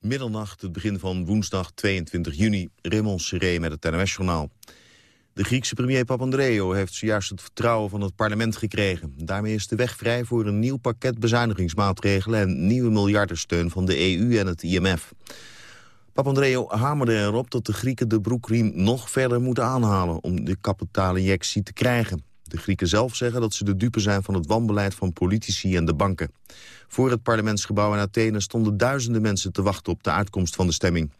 Middernacht, het begin van woensdag 22 juni. Raymond Seré met het NOS-journaal. De Griekse premier Papandreou heeft zojuist het vertrouwen van het parlement gekregen. Daarmee is de weg vrij voor een nieuw pakket bezuinigingsmaatregelen... en nieuwe miljardensteun van de EU en het IMF. Papandreou hamerde erop dat de Grieken de broekriem nog verder moeten aanhalen... om de kapitaalinjectie te krijgen. De Grieken zelf zeggen dat ze de dupe zijn van het wanbeleid van politici en de banken. Voor het parlementsgebouw in Athene stonden duizenden mensen te wachten op de uitkomst van de stemming.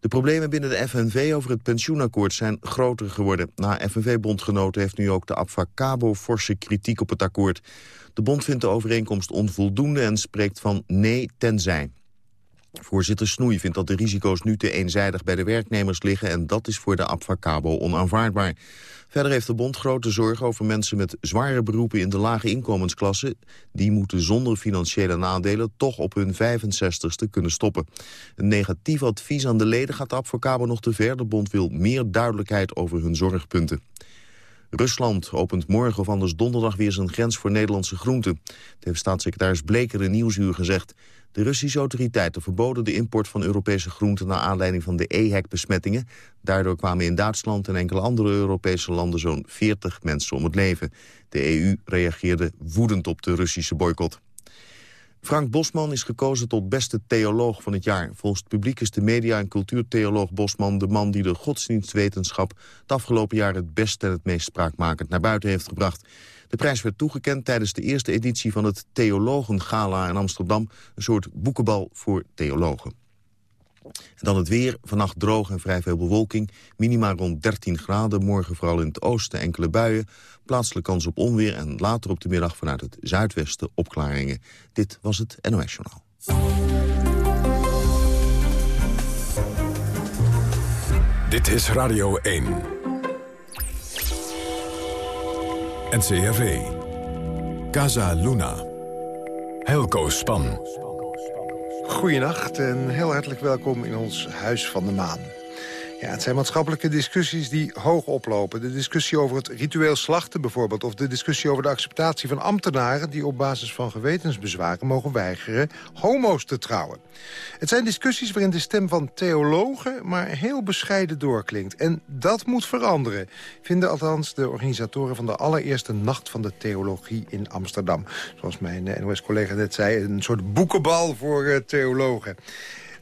De problemen binnen de FNV over het pensioenakkoord zijn groter geworden. Na FNV-bondgenoten heeft nu ook de Abfacabo forse kritiek op het akkoord. De bond vindt de overeenkomst onvoldoende en spreekt van nee tenzij. Voorzitter Snoei vindt dat de risico's nu te eenzijdig bij de werknemers liggen... en dat is voor de Abfacabo onaanvaardbaar. Verder heeft de bond grote zorgen over mensen met zware beroepen in de lage inkomensklasse. Die moeten zonder financiële nadelen toch op hun 65ste kunnen stoppen. Een negatief advies aan de leden gaat de Abfacabo nog te ver. De bond wil meer duidelijkheid over hun zorgpunten. Rusland opent morgen of anders donderdag weer zijn grens voor Nederlandse groenten. Dat heeft staatssecretaris Bleker in Nieuwsuur gezegd. De Russische autoriteiten verboden de import van Europese groenten... naar aanleiding van de EHEC-besmettingen. Daardoor kwamen in Duitsland en enkele andere Europese landen... zo'n 40 mensen om het leven. De EU reageerde woedend op de Russische boycott. Frank Bosman is gekozen tot beste theoloog van het jaar. Volgens het publiek is de media- en cultuurtheoloog Bosman... de man die de godsdienstwetenschap het afgelopen jaar... het beste en het meest spraakmakend naar buiten heeft gebracht. De prijs werd toegekend tijdens de eerste editie van het Theologengala in Amsterdam. Een soort boekenbal voor theologen. En dan het weer. Vannacht droog en vrij veel bewolking. Minima rond 13 graden. Morgen vooral in het oosten enkele buien. Plaatselijk kans op onweer. En later op de middag vanuit het zuidwesten opklaringen. Dit was het NOS Journaal. Dit is Radio 1. NCRV. Casa Luna. Helco Span. Goedenacht en heel hartelijk welkom in ons Huis van de Maan. Ja, het zijn maatschappelijke discussies die hoog oplopen. De discussie over het ritueel slachten bijvoorbeeld... of de discussie over de acceptatie van ambtenaren... die op basis van gewetensbezwaren mogen weigeren homo's te trouwen. Het zijn discussies waarin de stem van theologen... maar heel bescheiden doorklinkt. En dat moet veranderen, vinden althans de organisatoren... van de allereerste Nacht van de Theologie in Amsterdam. Zoals mijn eh, NOS-collega net zei, een soort boekenbal voor uh, theologen.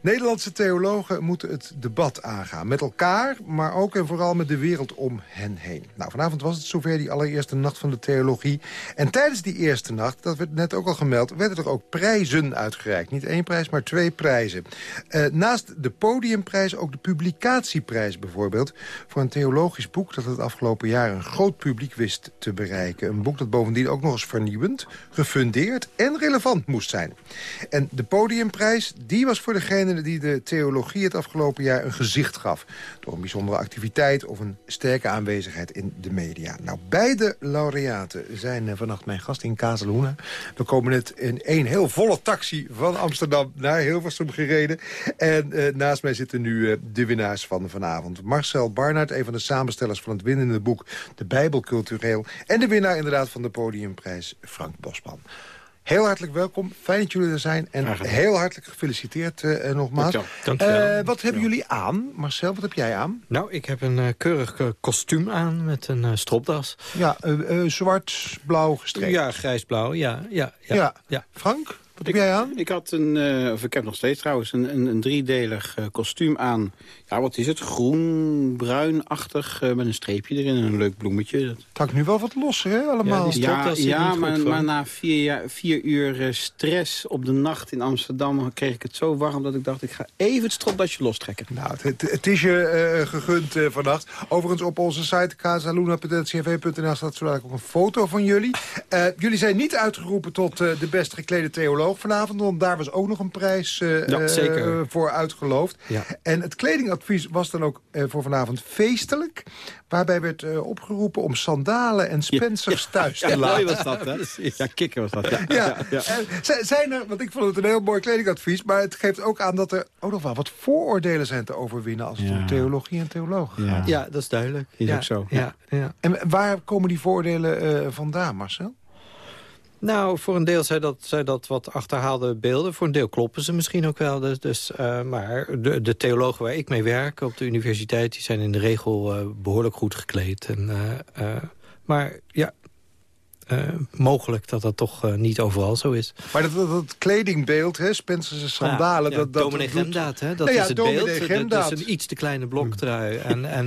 Nederlandse theologen moeten het debat aangaan. Met elkaar, maar ook en vooral met de wereld om hen heen. Nou, vanavond was het zover die allereerste nacht van de theologie. En tijdens die eerste nacht, dat werd net ook al gemeld... werden er ook prijzen uitgereikt. Niet één prijs, maar twee prijzen. Uh, naast de podiumprijs ook de publicatieprijs bijvoorbeeld... voor een theologisch boek dat het afgelopen jaar... een groot publiek wist te bereiken. Een boek dat bovendien ook nog eens vernieuwend, gefundeerd en relevant moest zijn. En de podiumprijs, die was voor degene die de theologie het afgelopen jaar een gezicht gaf. Door een bijzondere activiteit of een sterke aanwezigheid in de media. Nou, beide laureaten zijn eh, vannacht mijn gast in Kazelhoenen. We komen net in één heel volle taxi van Amsterdam naar Hilversum gereden. En uh, naast mij zitten nu uh, de winnaars van vanavond. Marcel Barnard, een van de samenstellers van het winnende boek De Bijbel Cultureel. En de winnaar inderdaad van de podiumprijs Frank Bosman. Heel hartelijk welkom. Fijn dat jullie er zijn. En heel hartelijk gefeliciteerd uh, nogmaals. Dank uh, wat hebben jullie aan? Marcel, wat heb jij aan? Nou, ik heb een uh, keurig kostuum aan met een stropdas. Ja, zwart-blauw gestreept. Ja, grijs-blauw. Ja, ja, ja, ja. ja. Frank? Wat heb jij aan? Ik had een, uh, of ik heb nog steeds trouwens, een, een, een driedelig uh, kostuum aan. Ja, wat is het? Groen, bruinachtig, uh, met een streepje erin en een leuk bloemetje. Het hangt nu wel wat los, hè, allemaal? Ja, ja, ja maar, maar, na vier, jaar, vier uur stress op de nacht in Amsterdam... kreeg ik het zo warm dat ik dacht, ik ga even het stropdasje lostrekken. Nou, het, het is je gegund vannacht. Overigens op onze site casaluna.ncv.nl staat zo ook een foto van jullie. jullie zijn niet uitgeroepen tot de best geklede theoloog vanavond. Want daar was ook nog een prijs uh, voor uitgeloofd. Ja. En het kledingadvies was dan ook uh, voor vanavond feestelijk. Waarbij werd uh, opgeroepen om sandalen en Spencers ja. thuis te laten. was dat, hè? Ja, kikker was dat. Ja. ja. Zijn er, want ik vond het een heel mooi kledingadvies... maar het geeft ook aan dat er ook nog wel wat vooroordelen zijn te overwinnen... als het om theologie en theologen gaat. Ja, dat is duidelijk. Is ook zo. Ja. Ja. En waar komen die vooroordelen vandaan, Marcel? Nou, voor een deel zijn dat, zijn dat wat achterhaalde beelden. Voor een deel kloppen ze misschien ook wel. Dus, dus, uh, maar de, de theologen waar ik mee werk op de universiteit... die zijn in de regel uh, behoorlijk goed gekleed. En, uh, maar ja, uh, mogelijk dat dat toch uh, niet overal zo is. Maar dat, dat, dat kledingbeeld, hè, Spencer's sandalen... Ja, dat, dat, dominee Gemdaad, hè, dat nou ja, is het beeld. Dat is een iets te kleine bloktrui en, en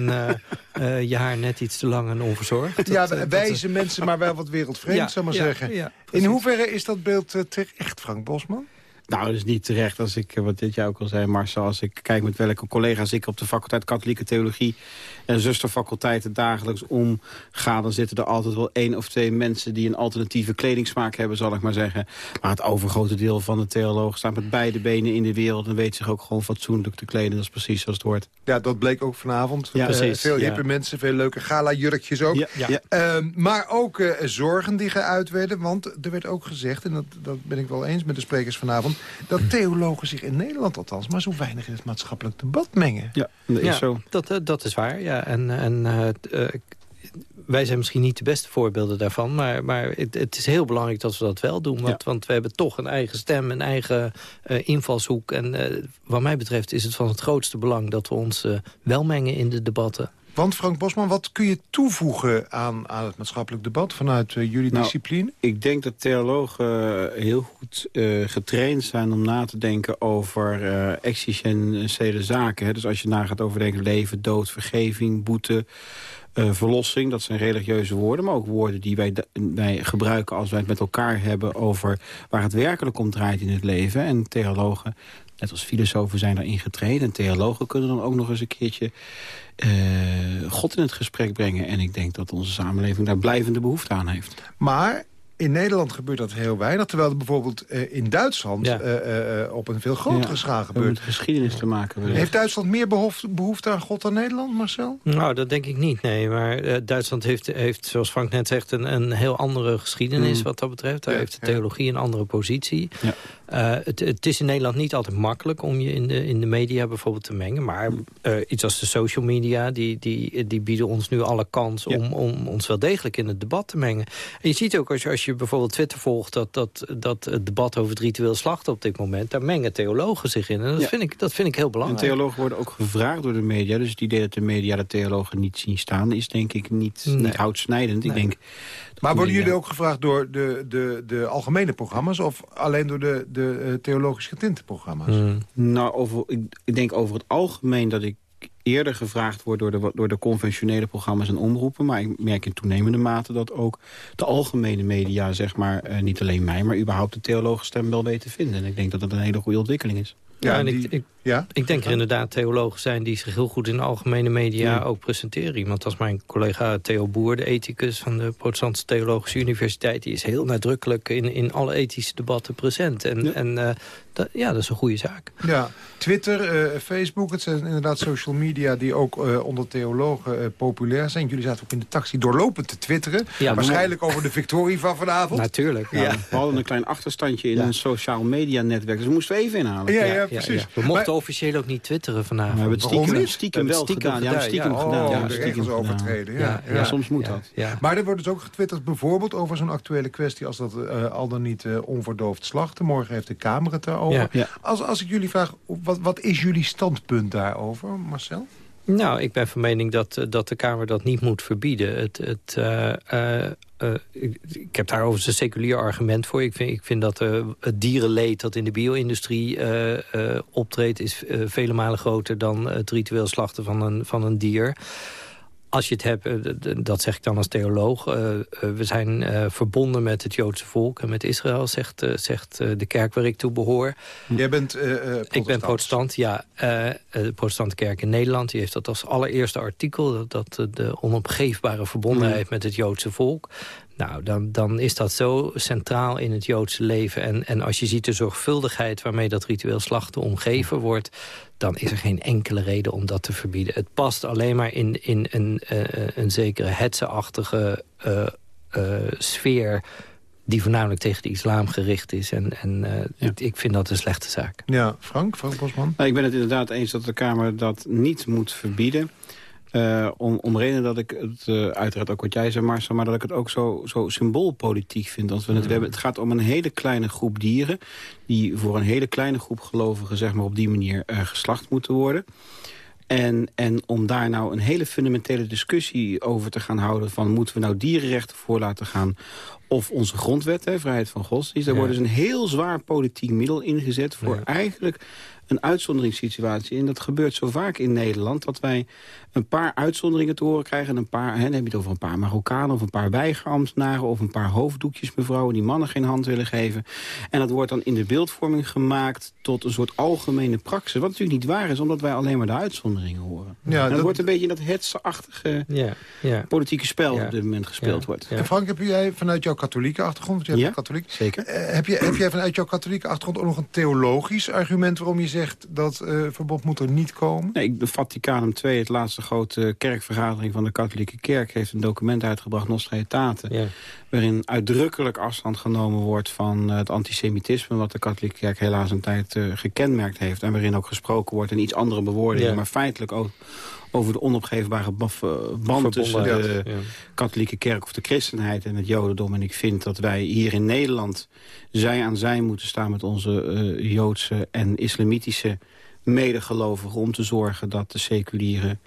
uh, je haar net iets te lang en onverzorgd. Ja, dat, wijze mensen, maar wel wat wereldvreemd, ja, zou maar ja, zeggen. Ja, In hoeverre is dat beeld terecht, Frank Bosman? Nou, dat is niet terecht als ik, wat dit jaar ook al zei, Marcel... als ik kijk met welke collega's ik op de faculteit Katholieke Theologie... en zusterfaculteiten dagelijks omga... dan zitten er altijd wel één of twee mensen... die een alternatieve kledingsmaak hebben, zal ik maar zeggen. Maar het overgrote deel van de theologen staat met beide benen in de wereld... en weet zich ook gewoon fatsoenlijk te kleden. Dat is precies zoals het hoort. Ja, dat bleek ook vanavond. Ja, uh, precies. Veel ja. hippe mensen, veel leuke gala-jurkjes ook. Ja, ja. Uh, maar ook uh, zorgen die geuit werden. Want er werd ook gezegd, en dat, dat ben ik wel eens met de sprekers vanavond... dat theologen zich in Nederland althans... maar zo weinig in het maatschappelijk debat mengen. Ja, dat is ja, zo. Dat, dat is waar, ja. En, en uh, wij zijn misschien niet de beste voorbeelden daarvan... maar, maar het, het, is heel belangrijk dat we dat wel doen. Want, ja. want we hebben toch een eigen stem, een eigen uh, invalshoek. En uh, wat mij betreft is het van het grootste belang... dat we ons uh, wel mengen in de debatten. Want Frank Bosman, wat kun je toevoegen aan, aan het maatschappelijk debat vanuit uh, jullie nou, discipline? Ik denk dat theologen heel goed uh, getraind zijn om na te denken over existentiële zaken. Hè. Dus als je na gaat overdenken leven, dood, vergeving, boete... Uh, verlossing, dat zijn religieuze woorden... maar ook woorden die wij, wij gebruiken als wij het met elkaar hebben... over waar het werkelijk om draait in het leven. En theologen, net als filosofen, zijn daarin getreden. En theologen kunnen dan ook nog eens een keertje... Uh, God in het gesprek brengen. En ik denk dat onze samenleving daar blijvende behoefte aan heeft. Maar in Nederland gebeurt dat heel weinig. Terwijl er bijvoorbeeld uh, in Duitsland Ja. uh, uh, op een veel grotere Ja, schaal Met gebeurt. geschiedenis te maken. wellicht. Heeft Duitsland meer behoefte, behoefte aan God dan Nederland, Marcel? Nou, dat denk ik niet, nee. Maar uh, Duitsland heeft, heeft, zoals Frank net zegt, een, een heel andere geschiedenis Mm. wat dat betreft. Daar Ja, heeft de ja. theologie een andere positie. Uh, het, het is in Nederland niet altijd makkelijk om je in de, in de media bijvoorbeeld te mengen. Maar uh, iets als de social media, die, die, die bieden ons nu alle kans Ja. om, om ons wel degelijk in het debat te mengen. En je ziet ook als je, als je bijvoorbeeld Twitter volgt, dat, dat, dat het debat over het ritueel slachten op dit moment, daar mengen theologen zich in. En dat, Ja. vind, ik, dat vind ik heel En belangrijk. theologen worden ook gevraagd door de media. Dus het idee dat de media de theologen niet zien staan... is denk ik niet, Nee. niet houtsnijdend. Ik denk, Maar de worden jullie ook gevraagd door de, de, de algemene programma's... of alleen door de, de uh, theologisch getinte programma's? Hmm. Nou, over, ik, ik denk over het algemeen dat ik eerder gevraagd word door de, door de conventionele programma's en omroepen. Maar ik merk in toenemende mate dat ook de algemene media, zeg maar, eh, niet alleen mij, maar überhaupt de theologische stem wel weten te vinden. En ik denk dat dat een hele goede ontwikkeling is. Ja, en die- ik, ik, ja? Ik denk er inderdaad theologen zijn die zich heel goed in de algemene media Ja. ook presenteren. Iemand als mijn collega Theo Boer, de ethicus van de Protestantse Theologische Universiteit... die is heel nadrukkelijk in, in alle ethische debatten present. En Ja. en, eh, dat, ja dat is een goede zaak. Ja, Twitter, eh, Facebook, het zijn inderdaad social media die ook eh, onder theologen eh, populair zijn. Jullie zaten ook in de taxi doorlopend te twitteren. Ja, Waarschijnlijk over de victorie van vanavond. Natuurlijk. Ja, we hadden een klein achterstandje in Ja. een sociaal media netwerk. Dus we moesten we even inhalen. Ja, ja, precies. We mochten Maar- officieel ook niet twitteren Maar we vanavond. hebben het stiekem, niet? stiekem We wel hebben het gedaan. stiekem Ja, we hebben gedaan, stiekem oh, gedaan. de Ja, stiekem regels gedaan. overtreden. Ja, ja, Ja, soms moet ja, dat. Ja. Maar er wordt dus ook getwitterd bijvoorbeeld over zo'n actuele kwestie... als dat eh, al dan niet eh, onverdoofd slachten. Morgen heeft de Kamer het daarover. Ja. Ja. Als, als ik jullie vraag, wat, wat is jullie standpunt daarover, Marcel? Nou, ik ben van mening dat, eh, dat de Kamer dat niet moet verbieden. Het, het, eh, eh, ik, ik heb daar overigens een seculier argument voor. Ik vind, ik vind dat het dierenleed dat in de bio-industrie optreedt... is vele malen groter dan het ritueel slachten van een, van een dier. Als je het hebt, eh, dat zeg ik dan als theoloog... eh, eh, we zijn verbonden met het Joodse volk en met Israël... zegt, zegt de kerk waar ik toe behoor. Jij bent protestant. Ik ben protestant, ja. De protestante kerk in Nederland die heeft dat als allereerste artikel... dat, dat de onopgeefbare verbondenheid met het Joodse volk... Nou, dan, dan is dat zo centraal in het Joodse leven. En, en als je ziet de zorgvuldigheid waarmee dat ritueel slachten omgeven wordt... dan is er geen enkele reden om dat te verbieden. Het past alleen maar in, in een, eh, een zekere hetzeachtige eh, eh, sfeer... die voornamelijk tegen de islam gericht is. En, en eh, Ja. ik, ik vind dat een slechte zaak. Ja, Frank, Frank Bosman. Nou, ik ben het inderdaad eens dat de Kamer dat niet moet verbieden. Uh, om, om reden dat ik het, uh, uiteraard ook wat jij zei, Marcel... maar dat ik het ook zo, zo symboolpolitiek vind. Als we het, we hebben, het gaat om een hele kleine groep dieren... die voor een hele kleine groep gelovigen zeg maar, op die manier uh, geslacht moeten worden. En, en om daar nou een hele fundamentele discussie over te gaan houden... van moeten we nou dierenrechten voor laten gaan... of onze grondwet, hè, vrijheid van godsdienst... daar ja. wordt dus een heel zwaar politiek middel ingezet... voor ja. eigenlijk een uitzonderingssituatie. En dat gebeurt zo vaak in Nederland... dat wij een paar uitzonderingen te horen krijgen. En een paar, hè, dan heb je het over een paar Marokkanen of een paar weigerambtenaren... of een paar hoofddoekjes mevrouwen die mannen geen hand willen geven. En dat wordt dan in de beeldvorming gemaakt tot een soort algemene praxis. Wat natuurlijk niet waar is, omdat wij alleen maar de uitzonderingen horen. Ja, en dat, wordt een beetje in dat hetsenachtige ja, ja. politieke spel ja. op dit moment gespeeld wordt. En Frank, heb jij vanuit jouw katholieke achtergrond... Want jij ja, katholiek, zeker. Uh, heb, je, heb jij vanuit jouw katholieke achtergrond ook nog een theologisch argument... waarom je zegt dat uh, verbod moet er niet komen? Nee, de Vaticanum II, het laatste grote kerkvergadering van de katholieke kerk... heeft een document uitgebracht, Nostra Aetate... Ja. waarin uitdrukkelijk afstand genomen wordt van het antisemitisme... wat de katholieke kerk helaas een tijd uh, gekenmerkt heeft. En waarin ook gesproken wordt in iets andere bewoordingen... Ja. maar feitelijk ook over de onopgeefbare band tussen de ja. katholieke kerk of de christenheid en het jodendom. En ik vind dat wij hier in Nederland zij aan zij moeten staan met onze uh, joodse en islamitische medegelovigen... om te zorgen dat de seculiere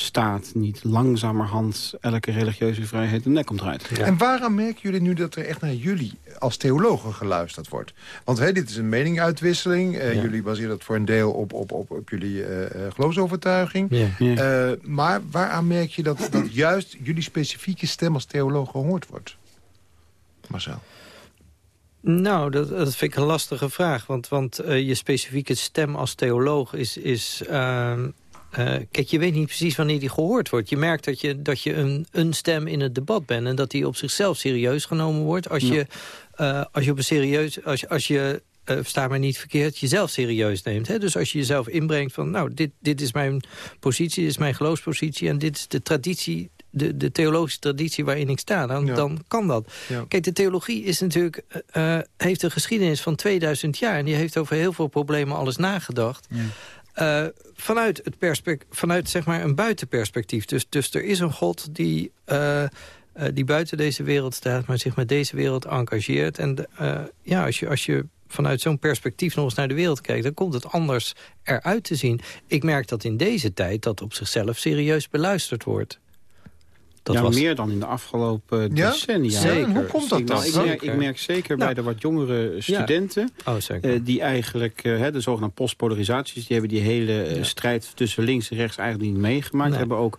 staat niet langzamerhand elke religieuze vrijheid de nek komt eruit. Ja. En waarom merken jullie nu dat er echt naar jullie als theologen geluisterd wordt? Want hey, dit is een meninguitwisseling. Uh, ja. Jullie baseren dat voor een deel op, op, op, op jullie uh, geloofsovertuiging. Ja. Uh, maar waaraan merk je dat, dat juist jullie specifieke stem als theoloog gehoord wordt? Marcel. Nou, dat, dat vind ik een lastige vraag. Want, want uh, je specifieke stem als theoloog is... is uh, uh, kijk, je weet niet precies wanneer die gehoord wordt. Je merkt dat je, dat je een, een stem in het debat bent... en dat die op zichzelf serieus genomen wordt. Als, ja. je, uh, als je op een serieus... Als, je, als je uh, versta mij niet verkeerd, jezelf serieus neemt. Hè? Dus als je jezelf inbrengt van... nou, dit, dit is mijn positie, dit is mijn geloofspositie... en dit is de traditie de, de theologische traditie waarin ik sta, dan, ja. dan kan dat. Ja. Kijk, de theologie is natuurlijk, uh, heeft een geschiedenis van 2000 jaar... en die heeft over heel veel problemen alles nagedacht... Ja. Uh, vanuit, het vanuit zeg maar een buitenperspectief. Dus, dus er is een God die, uh, die buiten deze wereld staat... maar zich met deze wereld engageert. En ja, als je, als je vanuit zo'n perspectief nog eens naar de wereld kijkt... dan komt het anders eruit te zien. Ik merk dat in deze tijd dat op zichzelf serieus beluisterd wordt. Dat ja, was... meer dan in de afgelopen ja? decennia. Zeker. Hoe komt dat dan? Ik, nou, ik, merk, ik merk zeker nou. bij de wat jongere studenten... Ja. Oh, uh, die eigenlijk, uh, de zogenaamde postpolarisaties... die hebben die hele uh, strijd tussen links en rechts eigenlijk niet meegemaakt. Nee. Hebben ook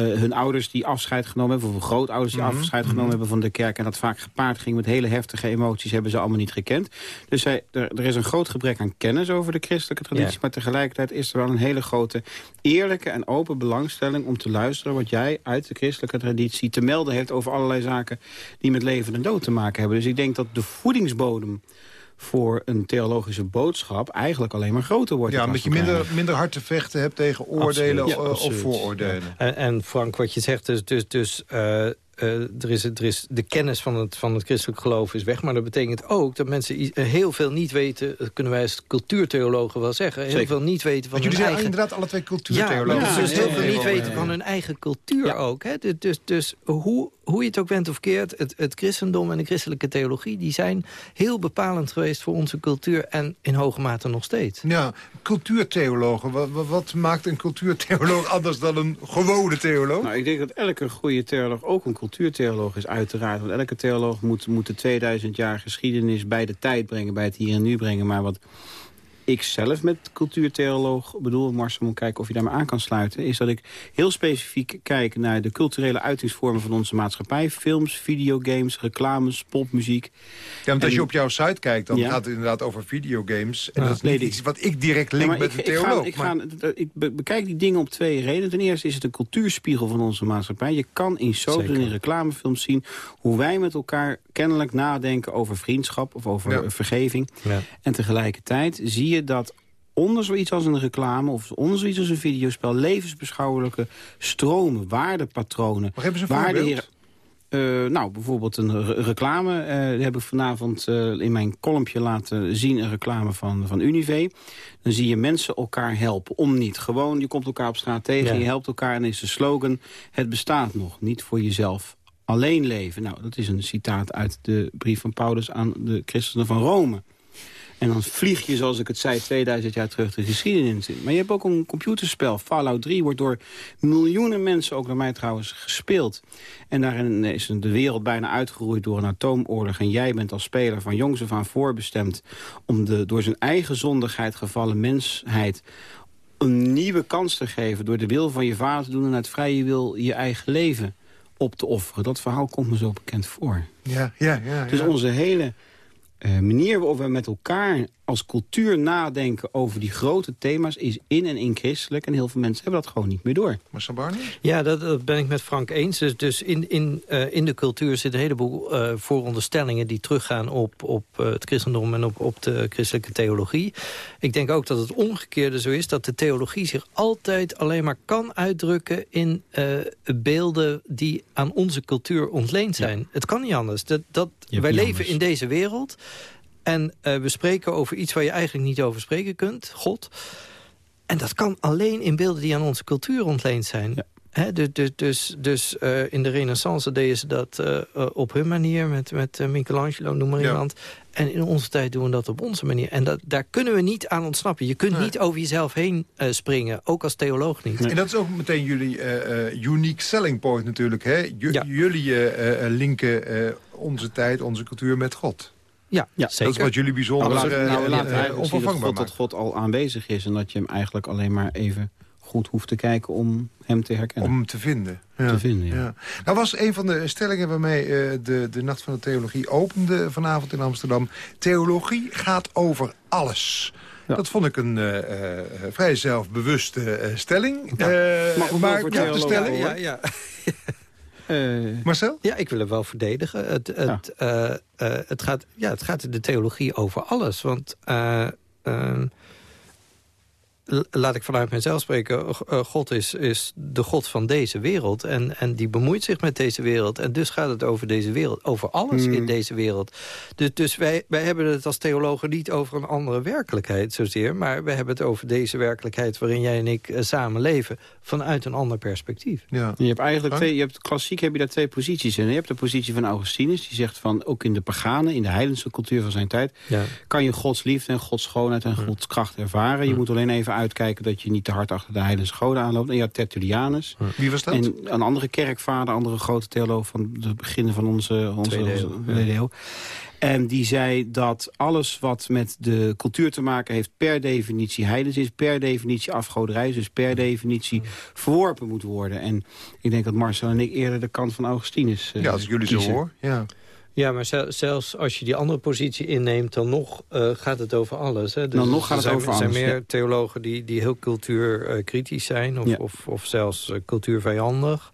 hun ouders die afscheid genomen hebben... of hun grootouders die mm -hmm. afscheid genomen mm -hmm. hebben van de kerk... en dat vaak gepaard ging met hele heftige emoties... hebben ze allemaal niet gekend. Dus zij, er, er, is een groot gebrek aan kennis over de christelijke traditie... Ja. maar tegelijkertijd is er wel een hele grote eerlijke en open belangstelling... om te luisteren wat jij uit de christelijke traditie te melden heeft... over allerlei zaken die met leven en dood te maken hebben. Dus ik denk dat de voedingsbodem voor een theologische boodschap eigenlijk alleen maar groter wordt. Ja, omdat je minder, minder hard te vechten hebt tegen oordelen absoluut, ja, of, of vooroordelen. Ja. En, en, Frank, wat je zegt, dus, dus, dus uh, uh, er, is, er is de kennis van het, van het christelijk geloof is weg. Maar dat betekent ook dat mensen heel veel niet weten... dat kunnen wij als cultuurtheologen wel zeggen... heel Zeker. veel niet weten van Want hun jullie eigen... inderdaad alle twee cultuurtheologen. Ja, dus heel veel niet weten van hun eigen cultuur ook. Hè? Dus, dus, dus hoe, hoe je het ook bent of keert... Het, het christendom en de christelijke theologie... die zijn heel bepalend geweest voor onze cultuur... en in hoge mate nog steeds. Ja, cultuurtheologen. Wat, wat maakt een cultuurtheoloog anders dan een gewone theoloog? Nou, ik denk dat elke goede theoloog ook een cultuurtheoloog is, uiteraard. Want elke theoloog moet, moet de 2000 jaar geschiedenis bij de tijd brengen... bij het hier en nu brengen. Maar wat ik zelf met cultuurtheoloog bedoel, Marcel moet kijken of je daarmee aan kan sluiten... is dat ik heel specifiek kijk naar de culturele uitingsvormen van onze maatschappij. Films, videogames, reclames, popmuziek. Ja, want als je op jouw site kijkt, dan ja. gaat het inderdaad over videogames. En ja, dat is niet iets wat ik direct link ja, met ik, een theoloog. Ik, ga, ik, ga, ik bekijk die dingen op twee redenen. Ten eerste is het een cultuurspiegel van onze maatschappij. Je kan in soaps en in reclamefilms zien hoe wij met elkaar kennelijk nadenken over vriendschap of over ja. vergeving. Ja. En tegelijkertijd zie je dat onder zoiets als een reclame of onder zoiets als een videospel... levensbeschouwelijke stromen, waardepatronen... Mag even een voorbeeld? Uh, nou, bijvoorbeeld een re reclame. Uh, die heb ik vanavond uh, in mijn kolompje laten zien. Een reclame van, van Unive. Dan zie je mensen elkaar helpen. Om niet. Gewoon, je komt elkaar op straat tegen. Ja. Je helpt elkaar. En is de slogan. Het bestaat nog. Niet voor jezelf alleen leven. Nou, dat is een citaat uit de brief van Paulus aan de christenen van Rome. En dan vlieg je, zoals ik het zei, 2000 jaar terug de geschiedenis in. Maar je hebt ook een computerspel. Fallout 3 wordt door miljoenen mensen, ook door mij trouwens, gespeeld. En daarin is de wereld bijna uitgeroeid door een atoomoorlog. En jij bent als speler van jongs af aan voorbestemd... om de door zijn eigen zondigheid gevallen mensheid een nieuwe kans te geven... door de wil van je vader te doen en uit vrije wil je eigen leven op te offeren. Dat verhaal komt me zo bekend voor. Ja, ja, ja. Dus onze hele manier waarop we met elkaar als cultuur nadenken over die grote thema's... is in en in christelijk. En heel veel mensen hebben dat gewoon niet meer door. Marcel Barney? Ja, dat, dat, ben ik met Frank eens. Dus, dus in, in, uh, in de cultuur zitten een heleboel uh, vooronderstellingen... die teruggaan op, op het christendom en op, op de christelijke theologie. Ik denk ook dat het omgekeerde zo is... dat de theologie zich altijd alleen maar kan uitdrukken... in beelden die aan onze cultuur ontleend zijn. Ja. Het kan niet anders. Dat, dat, wij leven anders. in deze wereld... En uh, we spreken over iets waar je eigenlijk niet over spreken kunt, God. En dat kan alleen in beelden die aan onze cultuur ontleend zijn. Ja. He, dus dus, dus, uh, in de renaissance deden ze dat uh, op hun manier... met, met Michelangelo, noem maar ja. iemand. En in onze tijd doen we dat op onze manier. En dat, daar kunnen we niet aan ontsnappen. Je kunt nee. niet over jezelf heen uh, springen, ook als theoloog niet. En dat is ook meteen jullie unique selling point natuurlijk. Hè? J ja. Jullie linken onze tijd, onze cultuur met God. Ja, ja zeker. Dat is wat jullie bijzonder nou, laten onvervangbaar dat God, dat God al aanwezig is... en dat je hem eigenlijk alleen maar even goed hoeft te kijken om hem te herkennen. Om hem te vinden. Ja. Te vinden, ja. ja. Nou was een van de stellingen waarmee uh, de, de Nacht van de Theologie opende vanavond in Amsterdam. Theologie gaat over alles. Ja. Dat vond ik een uh, uh, vrij zelfbewuste stelling. Ja. Mag maar de stelling. Ja, ja. Uh, Marcel? Ja, ik wil het wel verdedigen. Het, het, ja. uh, uh, het, gaat, ja, het gaat in de theologie over alles. Want laat ik vanuit mezelf spreken. God is, is de God van deze wereld. En, en die bemoeit zich met deze wereld. En dus gaat het over deze wereld. Over alles mm. in deze wereld. Dus, dus wij, wij hebben het als theologen niet over een andere werkelijkheid zozeer. Maar we hebben het over deze werkelijkheid waarin jij en ik uh, samen leven. Vanuit een ander perspectief. Ja. Je hebt eigenlijk twee, je hebt, klassiek heb je daar twee posities in. Je hebt de positie van Augustinus. Die zegt van ook in de paganen, in de heidense cultuur van zijn tijd. Ja. Kan je Gods liefde en Gods schoonheid en Gods kracht ervaren. Je moet alleen even uitkijken dat je niet te hard achter de heilige goden aanloopt. En had Tertullianus. Wie was dat? En een andere kerkvader, andere grote theoloog van het begin van onze, onze, onze eeuw. En die zei dat alles wat met de cultuur te maken heeft... per definitie heidens is, per definitie afgoderij... dus per definitie verworpen moet worden. En ik denk dat Marcel en ik eerder de kant van Augustinus uh, Ja, als ik jullie kiezen. zo hoor. Ja. Ja, maar zelfs als je die andere positie inneemt... dan nog uh, gaat het over alles. Hè? Dus dan nog gaat het zijn, over alles. Er zijn meer ja. theologen die, die heel cultuurkritisch uh, zijn... Of, ja. of, of zelfs uh, cultuurvijandig.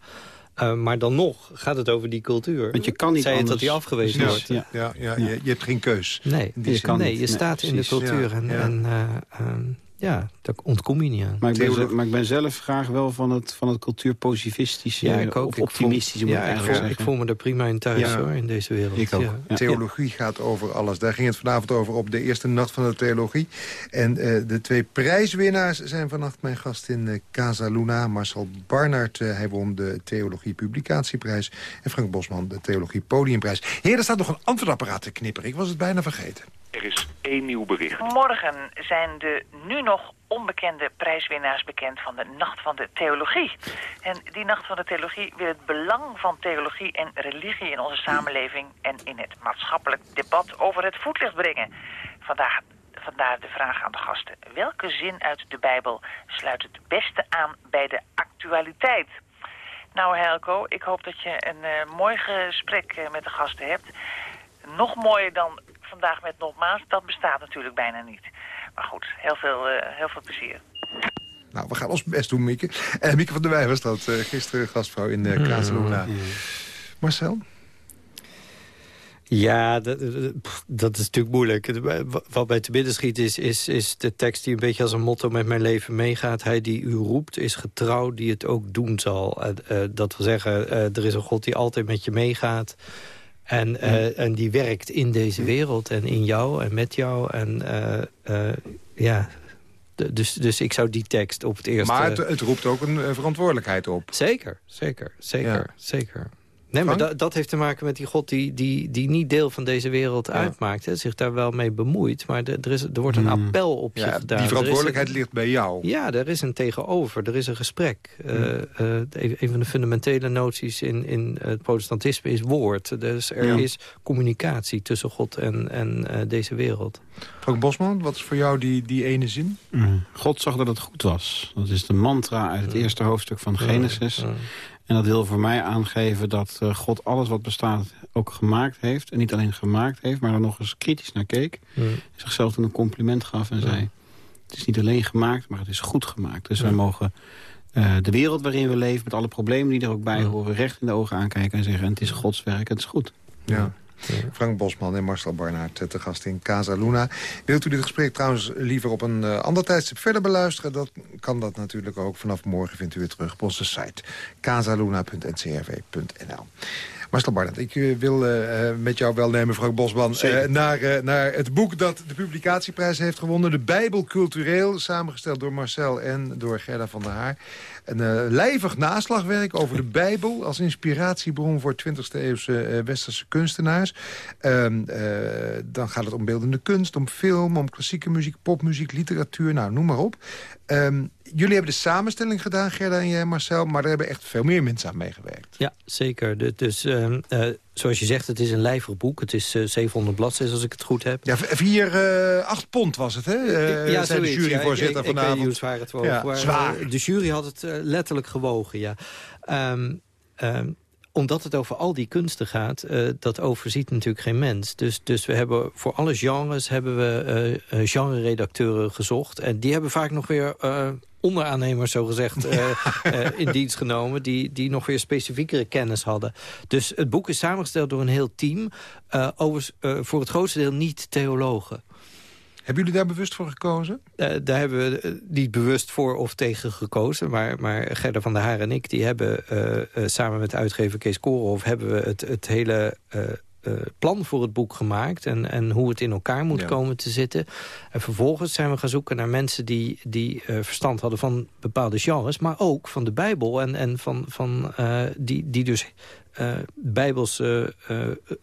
Uh, maar dan nog gaat het over die cultuur. Want je kan niet Zij anders. dat die afgewezen Ja, wordt. ja, ja, ja, Je, je hebt geen keus. Nee, je, kan nee, niet. je Nee, staat in de cultuur. Ja, en, ja. en uh, um, ja, daar ontkom je niet aan. Maar ik, ben, maar ik zelf graag wel van het, van het cultuurpositivistische... Ja, ik ook. Of Ik optimistische, voel, moet ja, ik ik, voel, ik voel me er prima in thuis Ja. hoor, in deze wereld. Ik ook. Ja. Ja. Theologie gaat over alles. Daar ging het vanavond over op de eerste nacht van de theologie. En uh, de twee prijswinnaars zijn vannacht mijn gast in uh, Casa Luna. Marcel Barnard, uh, hij won de Theologie Publicatieprijs. En Frank Bosman de Theologie Podiumprijs. Heer, er staat nog een antwoordapparaat te knipperen. Ik was het bijna vergeten. Er is één nieuw bericht. Morgen zijn de nu nog onbekende prijswinnaars bekend van de Nacht van de Theologie. En die Nacht van de Theologie wil het belang van theologie en religie in onze samenleving en in het maatschappelijk debat over het voetlicht brengen. Vandaag, vandaar de vraag aan de gasten. Welke zin uit de Bijbel sluit het beste aan bij de actualiteit? Nou Helco, ik hoop dat je een uh, mooi gesprek uh, met de gasten hebt. Nog mooier dan vandaag met nogmaals, dat bestaat natuurlijk bijna niet. Maar goed, heel veel, uh, heel veel plezier. Nou, we gaan ons best doen, Mieke. Uh, Mieke van der Wij was dat, uh, gisteren gastvrouw in uh, Casaluna. Mm. Marcel? Ja, dat, dat, is natuurlijk moeilijk. Wat mij te binnen schiet is, is, is de tekst die een beetje als een motto met mijn leven meegaat. Hij die u roept is getrouw die het ook doen zal. Uh, dat wil zeggen, uh, er is een God die altijd met je meegaat. En, uh, en die werkt in deze wereld en in jou en met jou. En ja, dus, dus ik zou die tekst op het eerste... Maar het, het roept ook een verantwoordelijkheid op. Zeker, zeker, zeker, ja. zeker. Nee, maar dat, dat heeft te maken met die God die, die, die niet deel van deze wereld uitmaakt. Hè, zich daar wel mee bemoeit. Maar er, is, er wordt een hmm. appel op je gedaan. Die verantwoordelijkheid ligt bij jou. Ja, er is een tegenover. Er is een gesprek. Uh, uh, een van de fundamentele noties in, in het protestantisme is woord. Dus er is communicatie tussen God en, en uh, deze wereld. Frank Bosman, wat is voor jou die, die ene zin? Mm. God zag dat het goed was. Dat is de mantra uit het eerste hoofdstuk van Genesis. En dat wil voor mij aangeven dat uh, God alles wat bestaat ook gemaakt heeft. En niet alleen gemaakt heeft, maar er nog eens kritisch naar keek. Mm. Zichzelf toen een compliment gaf en zei... het is niet alleen gemaakt, maar het is goed gemaakt. Dus wij mogen uh, de wereld waarin we leven... met alle problemen die er ook bij horen... recht in de ogen aankijken en zeggen... het is Gods werk, het is goed. Ja. Frank Bosman en Marcel Barnaert te gast in Casa Luna. Wilt u dit gesprek trouwens liever op een uh, ander tijdstip verder beluisteren? Dat kan dat natuurlijk ook. Vanaf morgen vindt u weer terug op onze site casaluna.ncrv.nl. Marcel Barnett, ik uh, wil uh, met jou wel nemen, Frank Bosman... naar, naar het boek dat de publicatieprijs heeft gewonnen. De Bijbel Cultureel, samengesteld door Marcel en door Gerda van der Haar. Een lijvig naslagwerk over de Bijbel... als inspiratiebron voor 20e eeuwse uh, westerse kunstenaars. Uh, dan gaat het om beeldende kunst, om film, om klassieke muziek, popmuziek, literatuur. Nou, noem maar op. Um, jullie hebben de samenstelling gedaan, Gerda en jij, Marcel... maar er hebben echt veel meer mensen aan meegewerkt. Ja, zeker. Dus uh, uh, zoals je zegt, het is een lijvig boek. Het is uh, eh, 700 bladzijden, als ik het goed heb. Ja, vier, acht pond was het, hè? ja, zei de juryvoorzitter ja, ik, vanavond. Ik weet zwaar het woog. Ja, zwaar. De jury had het letterlijk gewogen, ja. Um, um, omdat het over al die kunsten gaat, uh, dat overziet natuurlijk geen mens. Dus, dus we hebben voor alle genres hebben we uh, uh, genre-redacteuren gezocht. En die hebben vaak nog weer onderaannemers, zogezegd, uh, uh, in dienst genomen... Die, die nog weer specifiekere kennis hadden. Dus het boek is samengesteld door een heel team. Uh, overigens voor het grootste deel niet theologen. Hebben jullie daar bewust voor gekozen? Uh, daar hebben we niet bewust voor of tegen gekozen. Maar, maar Gerda van der Haar en ik die hebben uh, samen met uitgever Kees Korenhoff... hebben we het, het hele uh, plan voor het boek gemaakt... En, en hoe het in elkaar moet ja. komen te zitten. En vervolgens zijn we gaan zoeken naar mensen die, die uh, verstand hadden van bepaalde genres... maar ook van de Bijbel en, en van, van, uh, die, die dus bijbelse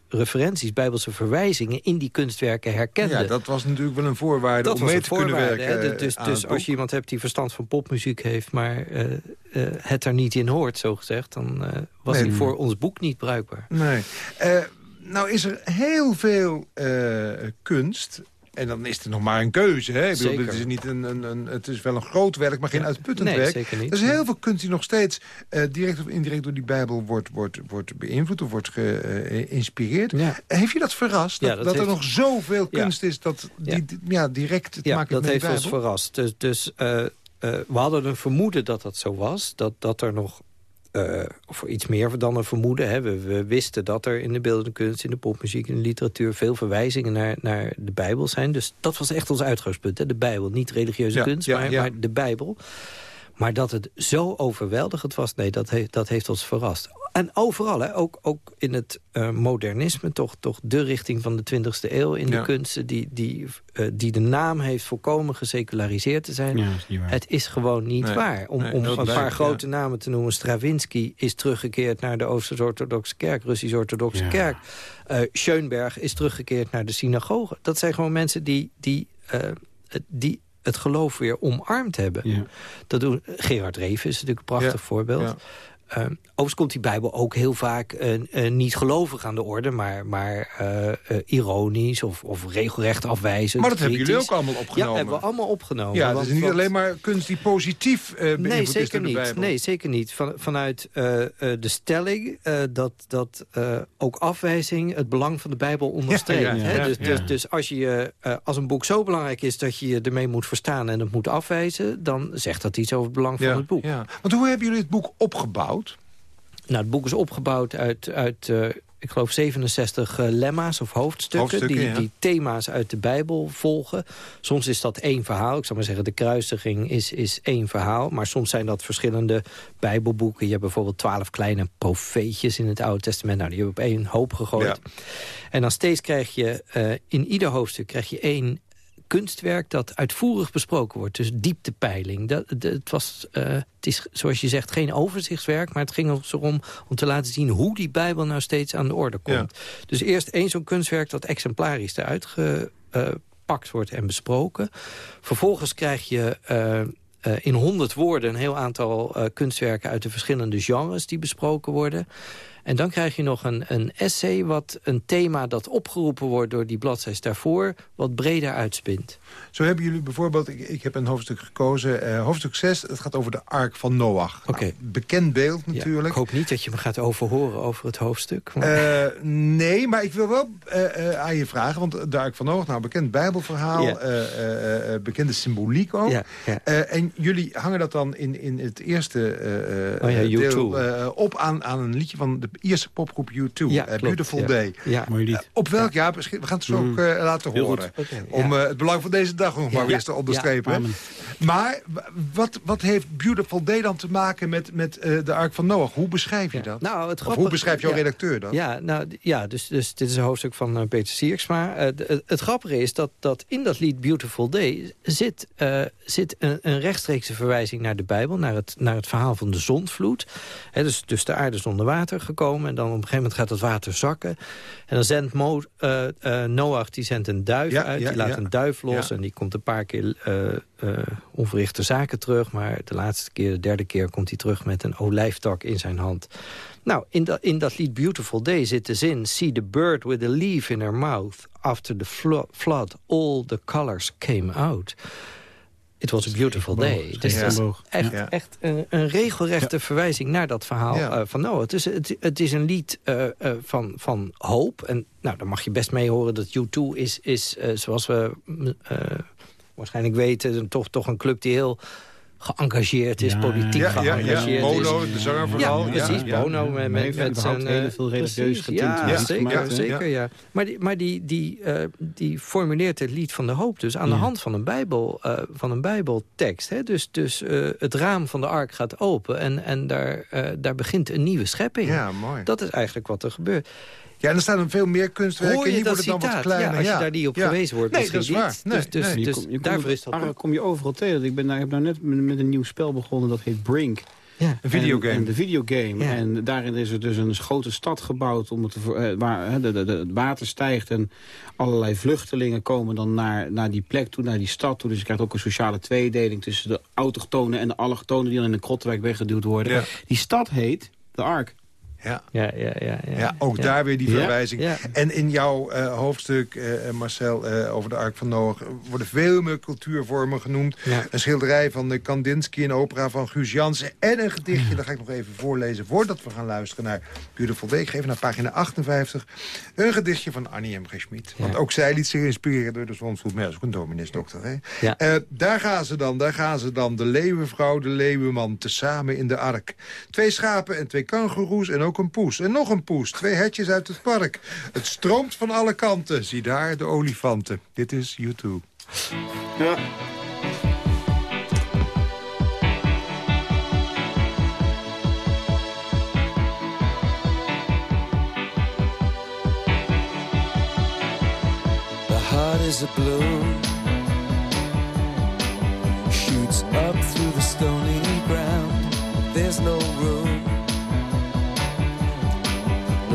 referenties, bijbelse verwijzingen... in die kunstwerken herkenden. Ja, dat was natuurlijk wel een voorwaarde dat om mee te kunnen werken. Hè? Dus, dus als je iemand hebt die verstand van popmuziek heeft... maar het er niet in hoort, zo gezegd... dan was nee, hij voor ons boek niet bruikbaar. Nee nou is er heel veel uh, kunst. En dan is er nog maar een keuze. Hè? Ik bedoel, het, is niet een, een, een, het is wel een groot werk, maar geen ja, uitputtend nee, werk. Zeker niet. Er is heel veel kunst die nog steeds uh, direct of indirect door die Bijbel wordt, wordt, wordt beïnvloed of wordt geïnspireerd. Uh, Heeft je dat verrast? Dat, ja, dat, dat heeft... er nog zoveel kunst is dat die, ja. direct het ja, maakt dat met heeft ons verrast. Dus, dus uh, we hadden een vermoeden dat dat zo was. Dat, dat er nog uh, of iets meer dan een vermoeden. Hè. We, we, wisten dat er in de beeldende kunst, in de popmuziek, in de literatuur... veel verwijzingen naar, naar de Bijbel zijn. Dus dat was echt ons uitgangspunt. Hè. De Bijbel, niet religieuze ja, kunst, ja, maar, ja. maar, de Bijbel. Maar dat het zo overweldigend was, nee, dat, he, dat heeft ons verrast. En overal, hè, ook, ook in het uh, modernisme, toch, toch de richting van de 20e eeuw in ja. de kunsten... Die, die, uh, die de naam heeft volkomen geseculariseerd te zijn. Ja, is het is gewoon niet nee. waar. Om, nee, om een paar grote namen te noemen. Stravinsky is teruggekeerd naar de Oosterse-orthodoxe kerk. Russisch-orthodoxe kerk. Uh, Schoenberg is teruggekeerd naar de synagoge. Dat zijn gewoon mensen die... die, die het geloof weer omarmd hebben. Ja. Dat doen, Gerard Reven is natuurlijk een prachtig ja, voorbeeld. Uh, overigens komt die Bijbel ook heel vaak uh, uh, niet gelovig aan de orde... maar, maar ironisch of, of regelrecht afwijzend. Maar dat kritisch. hebben jullie ook allemaal opgenomen? Ja, hebben we allemaal opgenomen. Ja, het is niet want... alleen maar kunst die positief beïnvloed nee, zeker is door de niet. Bijbel. Nee, zeker niet. Van, vanuit de stelling dat, dat ook afwijzing het belang van de Bijbel onderstreept. Ja, ja, hè? ja, dus, dus, dus als, je, als een boek zo belangrijk is dat je je ermee moet verstaan... en het moet afwijzen, dan zegt dat iets over het belang van het boek. Ja. Want hoe hebben jullie het boek opgebouwd? Nou, het boek is opgebouwd uit, uit uh, ik geloof 67 lemma's of hoofdstukken... die, die thema's uit de Bijbel volgen. Soms is dat één verhaal. Ik zou maar zeggen, de kruisiging is, is één verhaal. Maar soms zijn dat verschillende Bijbelboeken. Je hebt bijvoorbeeld twaalf kleine profeetjes in het Oude Testament. Nou, die hebben op één hoop gegooid. En dan steeds krijg je, in ieder hoofdstuk krijg je één kunstwerk dat uitvoerig besproken wordt. Dus dieptepeiling. Dat, het, was, uh, het is, zoals je zegt, geen overzichtswerk... maar het ging ons erom om te laten zien hoe die Bijbel nou steeds aan de orde komt. Dus eerst één zo'n kunstwerk dat exemplarisch eruit gepakt wordt en besproken. Vervolgens krijg je... Uh, uh, in honderd woorden een heel aantal uh, kunstwerken uit de verschillende genres die besproken worden. En dan krijg je nog een, een essay, wat een thema dat opgeroepen wordt door die bladzijs daarvoor, wat breder uitspint. Zo hebben jullie bijvoorbeeld, ik, ik heb een hoofdstuk gekozen, uh, hoofdstuk 6, het gaat over de Ark van Noach. Oké. Nou, bekend beeld natuurlijk. ik hoop niet dat je me gaat overhoren over het hoofdstuk. Maar... Uh, nee, maar ik wil wel uh, aan je vragen, want de Ark van Noach, nou bekend bijbelverhaal, ja. bekende symboliek ook. Ja, ja. en jullie hangen dat dan in, in het eerste oh, deel op aan, aan een liedje van de Ierse popgroep U2, Beautiful Day. Ja. Mooi lied. op welk jaar? We gaan het zo ook mm. laten horen. Okay. Om het belang van deze dag nog maar weer te onderstrepen. maar wat, wat heeft Beautiful Day dan te maken met, met uh, de Ark van Noach? Hoe beschrijf je dat? Nou, het of hoe beschrijft jouw redacteur dat? Ja, nou, ja dus, dus dit is een hoofdstuk van uh, Peter Sierksma. Uh, het, het grappige is dat, dat in dat lied Beautiful Day zit, zit een, een, rechtstreekse verwijzing naar de Bijbel, naar het, naar het verhaal van de zondvloed. He, dus, dus de aarde is onder water gekomen en dan op een gegeven moment gaat het water zakken. En dan zendt Mo, Noach die zendt een duif uit, die laat een duif los en die komt een paar keer uh, onverrichte zaken terug. Maar de laatste keer, de derde keer, komt hij terug met een olijftak in zijn hand. Nou, in, dat in dat lied Beautiful Day zit de zin... See the bird with a leaf in her mouth. After the flood, all the colors came out. It was a beautiful day. Dus ja. echt, echt een, een regelrechte verwijzing naar dat verhaal uh, van Noah. Dus het, het is een lied uh, uh, van, van hoop. En nou, dan mag je best mee horen dat U2 is, is zoals we waarschijnlijk weten... toch, toch een club die heel geëngageerd is, politiek geëngageerd ja, Bono, de zanger vooral. Ja, precies. Bono met, met, met zijn... heel veel religieus getint. Ja, zeker, zeker, ja. Maar, die, maar die, die, uh, die formuleert het lied van de hoop dus aan de hand van een, bijbel, uh, van een bijbeltekst. Hè? Dus, dus uh, het raam van de ark gaat open en, en daar, daar begint een nieuwe schepping. Ja, mooi. Dat is eigenlijk wat er gebeurt. Ja, en er staan veel meer kunstwerken. Hoor je die worden dan wat kleiner. Ja, als je daar niet op gewezen wordt. Nee, dat is waar. Nee, dus, dus, nee. dus, je kom, daarvoor is dat kom je overal tegen. Ik, ben, ik heb nou net met een nieuw spel begonnen, dat heet Brink. Ja. Een videogame. En, de videogame. Ja. En daarin is er dus een grote stad gebouwd om het, uh, waar de, de, de, het water stijgt. En allerlei vluchtelingen komen dan naar, naar die plek toe, naar die stad toe. Dus je krijgt ook een sociale tweedeling tussen de autochtonen en de allochtonen... die dan in de krotwijk weggeduwd worden. Ja. Die stad heet de Ark. Ja. Ja, ja, ja, ja, ja ook daar weer die verwijzing. En in jouw uh, hoofdstuk, uh, Marcel, uh, over de Ark van Noach... worden veel meer cultuurvormen genoemd. Een schilderij van de Kandinsky, een opera van Guus Jansen... en een gedichtje, dat ga ik nog even voorlezen... voordat we gaan luisteren naar Beautiful Day. Ik geef naar pagina 58. Een gedichtje van Annie M. G. Schmid. Want ook zij liet zich inspireren door de Zonsvoet. Maar ook een dominisdokter. Hè? daar gaan ze dan, daar gaan ze dan. De leeuwenvrouw, de leeuwenman, tezamen in de ark. Twee schapen en twee kangoeroes en ook ook een poes. En nog een poes. Twee hetjes uit het park. Het stroomt van alle kanten. Zie daar de olifanten. Dit is YouTube. Ja. The heart is a blue Shoots up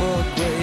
for grace.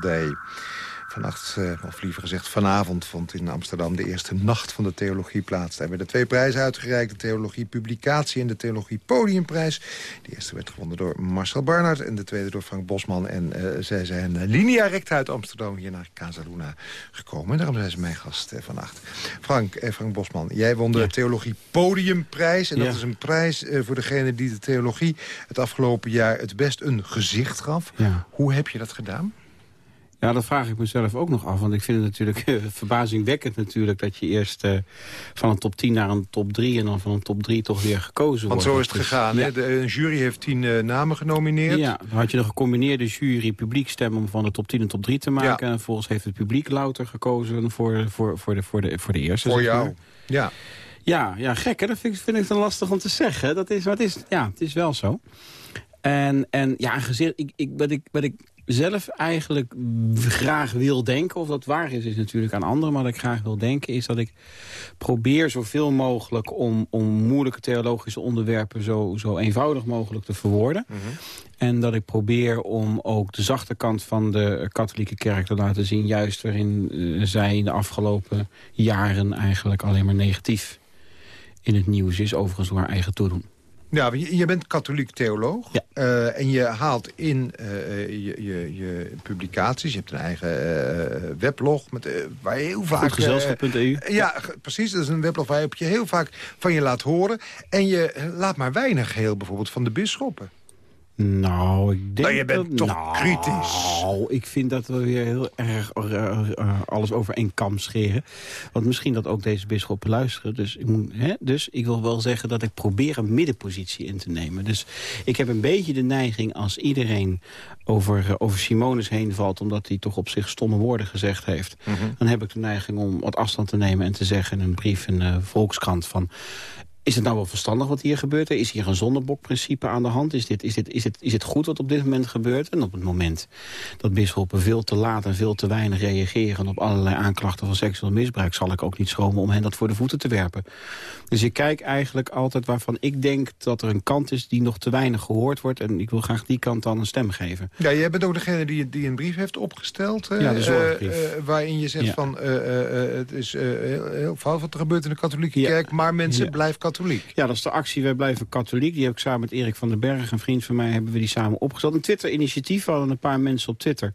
Day. Vannacht, eh, of liever gezegd vanavond, vond in Amsterdam de eerste nacht van de theologie plaats. Daar werden twee prijzen uitgereikt, de Theologie Publicatie en de Theologie Podiumprijs. De eerste werd gewonnen door Marcel Barnard en de tweede door Frank Bosman. En eh, zij zijn eh, linea recta uit Amsterdam hier naar Casa Luna gekomen. En daarom zijn ze mijn gast eh, vannacht. Frank, Frank Bosman, jij won de Ja. Theologie Podiumprijs. En dat is een prijs voor degene die de theologie het afgelopen jaar het best een gezicht gaf. Ja. Hoe heb je dat gedaan? Ja, dat vraag ik mezelf ook nog af. Want ik vind het natuurlijk eh, verbazingwekkend natuurlijk... dat je eerst eh, van een top 10 naar een top 3... en dan van een top 3 toch weer gekozen Want wordt. zo is het Dus, gegaan. Ja, Hè? De, een jury heeft tien eh, namen genomineerd. ja, dan had je een gecombineerde jury publiekstem... om van de top 10 een top 3 te maken. En vervolgens heeft het publiek louter gekozen voor, voor, voor, de, voor, de, voor de eerste. Voor jou. maar. Ja. Ja, ja, gek hè. Dat vind ik, vind ik dan lastig om te zeggen. Dat is, het is, ja, het is wel zo. En, en ja, gezegd, ik, ik, wat, ik, wat ik zelf eigenlijk graag wil denken... of dat waar is, is natuurlijk aan anderen. Maar wat ik graag wil denken is dat ik probeer zoveel mogelijk... om, om moeilijke theologische onderwerpen zo, zo eenvoudig mogelijk te verwoorden. En dat ik probeer om ook de zachte kant van de katholieke kerk te laten zien... juist waarin eh, zij in de afgelopen jaren eigenlijk alleen maar negatief in het nieuws is. Overigens door haar eigen toedoen. Ja, je, je bent katholiek theoloog. Ja. Eh, en je haalt in eh, je, je, je publicaties. Je hebt een eigen eh, weblog met, waar je heel vaak... eh, Goedgezelschap.eu. ja, precies. Dat is een weblog waar je, op je heel vaak van je laat horen. En je laat maar weinig heel bijvoorbeeld van de bisschoppen. Nou, ik denk Nou, je bent dat- toch nou, kritisch? ik vind dat we weer heel erg eh, eh, alles over één kam scheren. Want misschien dat ook deze bisschoppen luisteren. Dus ik, moet, hè, dus ik wil wel zeggen dat ik probeer een middenpositie in te nemen. Dus ik heb een beetje de neiging als iedereen over, eh, over Simonus heen valt... omdat hij toch op zich stomme woorden gezegd heeft... dan heb ik de neiging om wat afstand te nemen en te zeggen... in een brief in de Volkskrant van... Is het nou wel verstandig wat hier gebeurt? Is hier een zondebokprincipe aan de hand? Is dit, is, dit, is, dit, is dit goed wat op dit moment gebeurt? En op het moment dat bisschoppen veel te laat en veel te weinig reageren... op allerlei aanklachten van seksueel misbruik... zal ik ook niet schromen om hen dat voor de voeten te werpen. Dus ik kijk eigenlijk altijd waarvan ik denk dat er een kant is... die nog te weinig gehoord wordt. En ik wil graag die kant dan een stem geven. Ja, jij bent ook degene die, die een brief heeft opgesteld. Ja, de zorgbrief. eh, eh, waarin je zegt Ja. van... eh, het is heel, heel fout wat er gebeurt in de katholieke Ja. kerk... maar mensen blijven katholiek. Ja, dat is de actie Wij Blijven Katholiek. Die heb ik samen met Erik van den Berg, een vriend van mij... hebben we die samen opgesteld. Een Twitter-initiatief. Hadden een paar mensen op Twitter.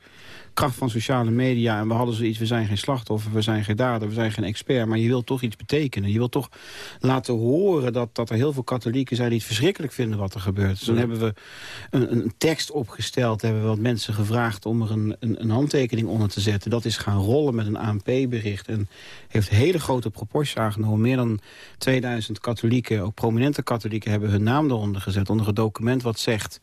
Kracht van sociale media. En we hadden zoiets, we zijn geen slachtoffer, we zijn geen dader, we zijn geen expert. Maar je wilt toch iets betekenen. Je wilt toch laten horen dat, dat er heel veel katholieken zijn... die het verschrikkelijk vinden wat er gebeurt. Dus dan hebben we een, een tekst opgesteld. Hebben we wat mensen gevraagd om er een, een, een handtekening onder te zetten. Dat is gaan rollen met een ANP-bericht. En heeft hele grote proporties aangenomen. Meer dan 2000 katholieken, ook prominente katholieken... hebben hun naam eronder gezet. Onder het document wat zegt...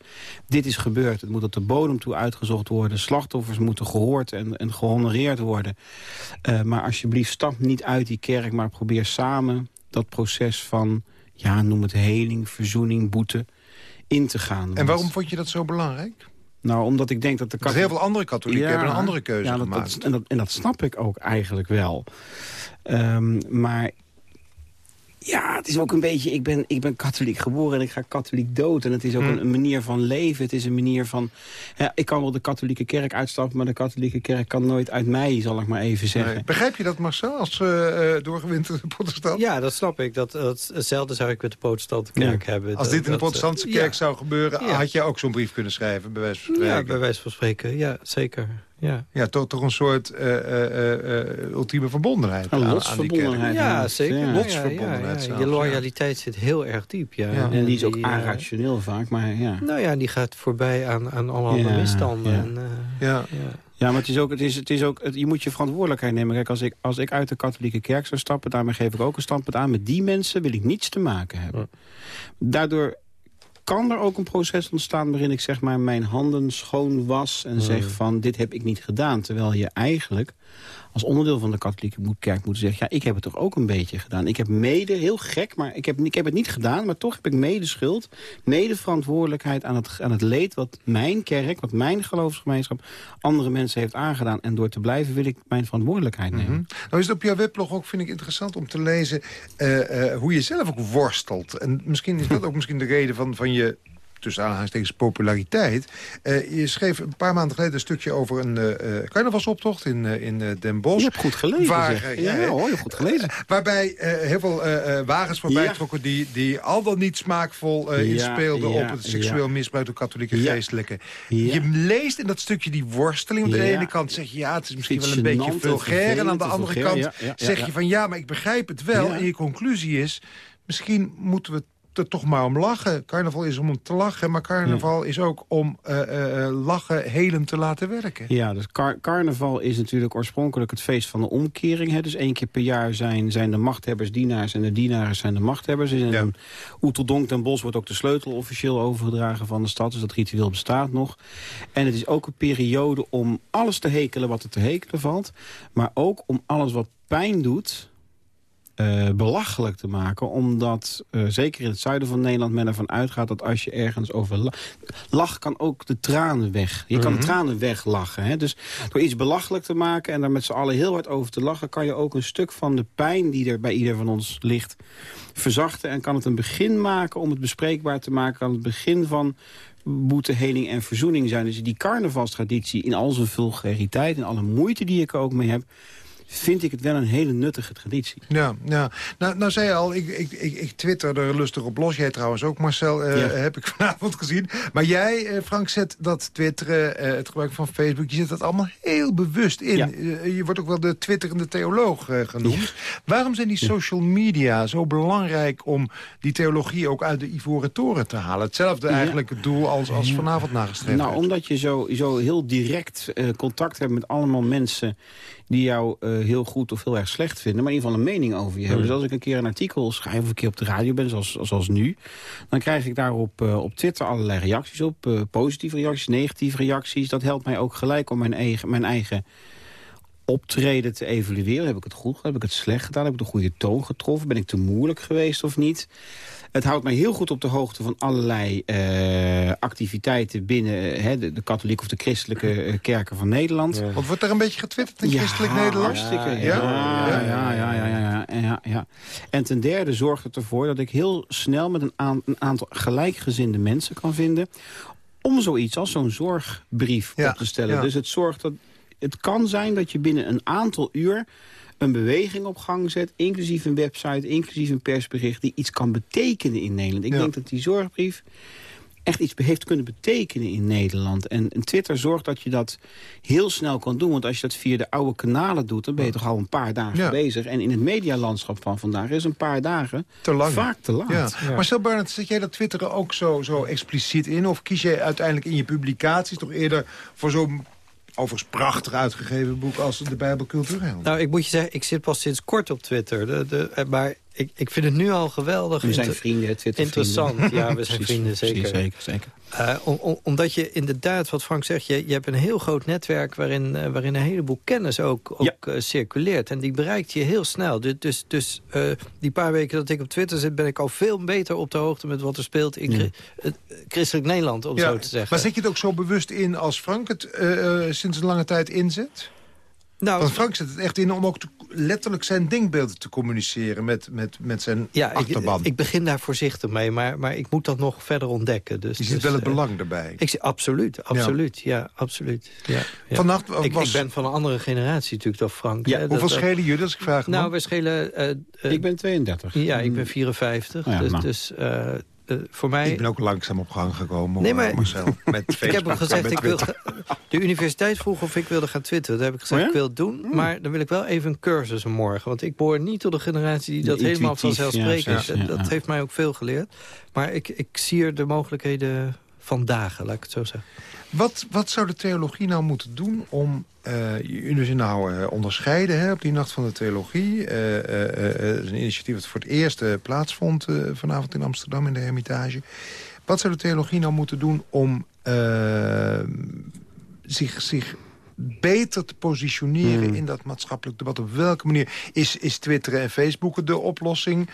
dit is gebeurd, het moet op de bodem toe uitgezocht worden. Slachtoffers moeten gehoord en, en gehonoreerd worden. Eh, maar alsjeblieft, stap niet uit die kerk... maar probeer samen dat proces van... ja, noem het heling, verzoening, boete in te gaan. En waarom vond je dat zo belangrijk? Nou, omdat ik denk dat de Want heel veel andere katholieken hebben een andere keuze ja, dat- gemaakt. Dat, en, dat, en dat snap ik ook eigenlijk wel. Ehm, maar ja, het is ook een beetje... Ik ben, ik ben katholiek geboren en ik ga katholiek dood. En het is ook Hm. een, een manier van leven. Het is een manier van... Ja, ik kan wel de katholieke kerk uitstappen... maar de katholieke kerk kan nooit uit mij, zal ik maar even zeggen. Nee. Begrijp je dat, Marcel, als eh, eh, doorgewinterde protestant? Ja, dat snap ik. Dat, dat, hetzelfde zou ik met de protestante kerk Ja. hebben. Als Dat- dit in de eh, protestantse ja. kerk zou gebeuren... Ja. had je ook zo'n brief kunnen schrijven, bij wijze van spreken. Ja, bij wijze van spreken. Ja, zeker. Ja, Ja, toch, toch een soort eh, eh, eh, eh, ultieme verbondenheid. Een aan- aan die lotsverbondenheid. ja zeker. ja. Ja, Lotsverbondenheid ja, Je ja. loyaliteit zit heel erg diep. Ja. Ja. En die is ook arationeel vaak, maar ja. Nou ja, die gaat voorbij aan, aan alle andere Ja, misstanden. ja. En, eh, Ja. ja. Ja, maar het is ook, het is, het is ook, het- je moet je verantwoordelijkheid nemen. Kijk, als ik, als ik uit de katholieke kerk zou stappen, daarmee geef ik ook een standpunt aan. Met die mensen wil ik niets te maken hebben. Daardoor kan er ook een proces ontstaan waarin ik zeg maar mijn handen schoon was en zeg van dit heb ik niet gedaan. Terwijl je eigenlijk als onderdeel van de katholieke kerk moet zeggen... ja, ik heb het toch ook een beetje gedaan. Ik heb mede, heel gek, maar ik heb, ik heb het niet gedaan... maar toch heb ik mede schuld, mede verantwoordelijkheid aan het, aan het leed... wat mijn kerk, wat mijn geloofsgemeenschap andere mensen heeft aangedaan. En door te blijven wil ik mijn verantwoordelijkheid nemen. Mhm. Nou is het op jouw weblog ook, vind ik, interessant om te lezen... eh, eh, hoe je zelf ook worstelt. En misschien is dat ook misschien de reden van, van je tussen aanhalingstekens populariteit. Eh, je schreef een paar maanden geleden een stukje over een eh, eh, carnavalsoptocht in, eh, in eh, Den Bosch. Je hebt goed gelezen, Waar, zeg. Ja, ja, hoor, je hebt goed gelezen. Waarbij eh, heel veel eh, eh, wagens voorbij Ja. trokken... Die, die al dan niet smaakvol eh, inspeelden ja, op het seksueel ja. misbruik door katholieke Ja. geestelijken. Ja. Je leest in dat stukje die worsteling. Op de ene kant zeg je, ja, het is misschien wel een beetje vulgair. En aan de andere vulgair, kant ja, ja, ja, zeg ja. je van, ja, maar ik begrijp het wel. Ja. En je conclusie is, misschien moeten we er toch maar om lachen. Carnaval is om te lachen, maar carnaval is ook om eh, eh, eh, lachen helend te laten werken. Ja, dus car- carnaval is natuurlijk oorspronkelijk het feest van de omkering. Hè? Dus één keer per jaar zijn, zijn de machthebbers dienaars en de dienaren zijn de machthebbers. Dus in Ja. Oeteldonk ten Bos wordt ook de sleutel officieel overgedragen van de stad. Dus dat ritueel bestaat nog. En het is ook een periode om alles te hekelen wat er te hekelen valt. Maar ook om alles wat pijn doet... eh, belachelijk te maken. Omdat, eh, zeker in het zuiden van Nederland, men ervan uitgaat... dat als je ergens over lacht... Lach kan ook de tranen weg. Je kan de tranen weglachen. Hè? Dus door iets belachelijk te maken en daar met z'n allen heel hard over te lachen... kan je ook een stuk van de pijn die er bij ieder van ons ligt verzachten. En kan het een begin maken om het bespreekbaar te maken... aan het begin van boete, heling en verzoening zijn. Dus die carnavalstraditie in al zijn vulgariteit... en alle moeite die ik er ook mee heb vind ik het wel een hele nuttige traditie. Ja, ja. Nou, nou zei je al, ik, ik, ik, ik twitter er lustig op los. Jij trouwens ook, Marcel, eh, Ja. heb ik vanavond gezien. Maar jij, eh, Frank, zet dat twitteren, eh, het gebruik van Facebook... je zet dat allemaal heel bewust in. Ja. Je wordt ook wel de twitterende theoloog genoemd. Waarom zijn die social media zo belangrijk... om die theologie ook uit de ivoren toren te halen? Hetzelfde eigenlijk het doel als, als vanavond nagestreefd Nou, werd. omdat je zo, zo heel direct contact hebt met allemaal mensen... die jou eh, heel goed of heel erg slecht vinden... maar in ieder geval een mening over je hebben. Dus als ik een keer een artikel schrijf of een keer op de radio ben, zoals, zoals nu... dan krijg ik daarop eh, op Twitter allerlei reacties op. eh, positieve reacties, negatieve reacties. Dat helpt mij ook gelijk om mijn eigen, mijn eigen optreden te evalueren. Heb ik het goed gedaan? Heb ik het slecht gedaan? Heb ik de goede toon getroffen? Ben ik te moeilijk geweest of niet? Het houdt mij heel goed op de hoogte van allerlei eh, activiteiten binnen eh, hè, de, de katholieke of de christelijke eh, kerken van Nederland. Want wordt er een beetje getwitterd in Ja, christelijk Nederland? Hartstikke. Ja, Ja? ja, ja, ja, ja, ja. En ten derde zorgt het ervoor dat ik heel snel met een, aan- een aantal gelijkgezinde mensen kan vinden om zoiets als zo'n zorgbrief op te stellen. Dus het zorgt dat het kan zijn dat je binnen een aantal uur een beweging op gang zet, inclusief een website, inclusief een persbericht, die iets kan betekenen in Nederland. Ik Ja. denk dat die zorgbrief echt iets heeft kunnen betekenen in Nederland. En, en Twitter zorgt dat je dat heel snel kan doen. Want als je dat via de oude kanalen doet, dan ben je toch al een paar dagen Ja. bezig. En in het medialandschap van vandaag is een paar dagen Te lang. vaak te laat. Ja. Marcel Barnett, zet jij dat twitteren ook zo, zo expliciet in? Of kies jij uiteindelijk in je publicaties toch eerder voor zo'n overigens prachtig uitgegeven boek als de Bijbel Cultureel? Nou, ik moet je zeggen, ik zit pas sinds kort op Twitter. De, de, eh, maar ik, ik vind het nu al geweldig. We zijn vrienden, Interessant, ja, we zijn vrienden, zeker. zeker, zeker. Eh, om- om- omdat je inderdaad, wat Frank zegt... je, je hebt een heel groot netwerk waarin, eh, waarin een heleboel kennis ook, ook eh, circuleert. En die bereikt je heel snel. Dus, dus, dus eh, die paar weken dat ik op Twitter zit... ben ik al veel beter op de hoogte met wat er speelt in chri- christelijk Nederland, om zo te zeggen. Maar zet je het ook zo bewust in als Frank het sinds een lange tijd inzet? Nou, Want Frank zet het echt in om ook te- letterlijk zijn denkbeelden te communiceren met, met, met zijn ja, ik, achterban. ik begin daar voorzichtig mee, maar, maar ik moet dat nog verder ontdekken. Dus, je ziet dus, wel het eh, belang daarbij. Ik zie, absoluut, absoluut. Ja, absoluut. Ja, ja. Vannacht ik, was... ik ben van een andere generatie natuurlijk dan Frank. Ja, hè. Dat- Hoeveel dat- schelen jullie als ik vraag? Nou, we schelen... eh, eh, Ik ben 32. Ja, ik ben 54. Oh ja, dus nou. dus eh, eh, voor mij... ik ben ook langzaam op gang gekomen, Nee, maar- Marcel. Met Facebook, ik heb ook gezegd, ik wil, de universiteit vroeg of ik wilde gaan twitteren. Daar heb ik gezegd, Oh ja? ik wil het doen. Maar dan wil ik wel even een cursus morgen. Want ik behoor niet tot de generatie die dat helemaal vanzelfsprekend... ja, precies, dat ja, dat heeft mij ook veel geleerd. Maar ik, ik zie er de mogelijkheden van dagen, laat ik het zo zeggen. Wat, wat zou de theologie nou moeten doen om... eh jullie zijn nou eh, onderscheiden hè, op die Nacht van de Theologie. Het is een initiatief dat voor het eerst plaatsvond vanavond in Amsterdam in de Hermitage. Wat zou de theologie nou moeten doen om zich, zich beter te positioneren Hmm. in dat maatschappelijk debat? Op welke manier is, is Twitter en Facebook de oplossing?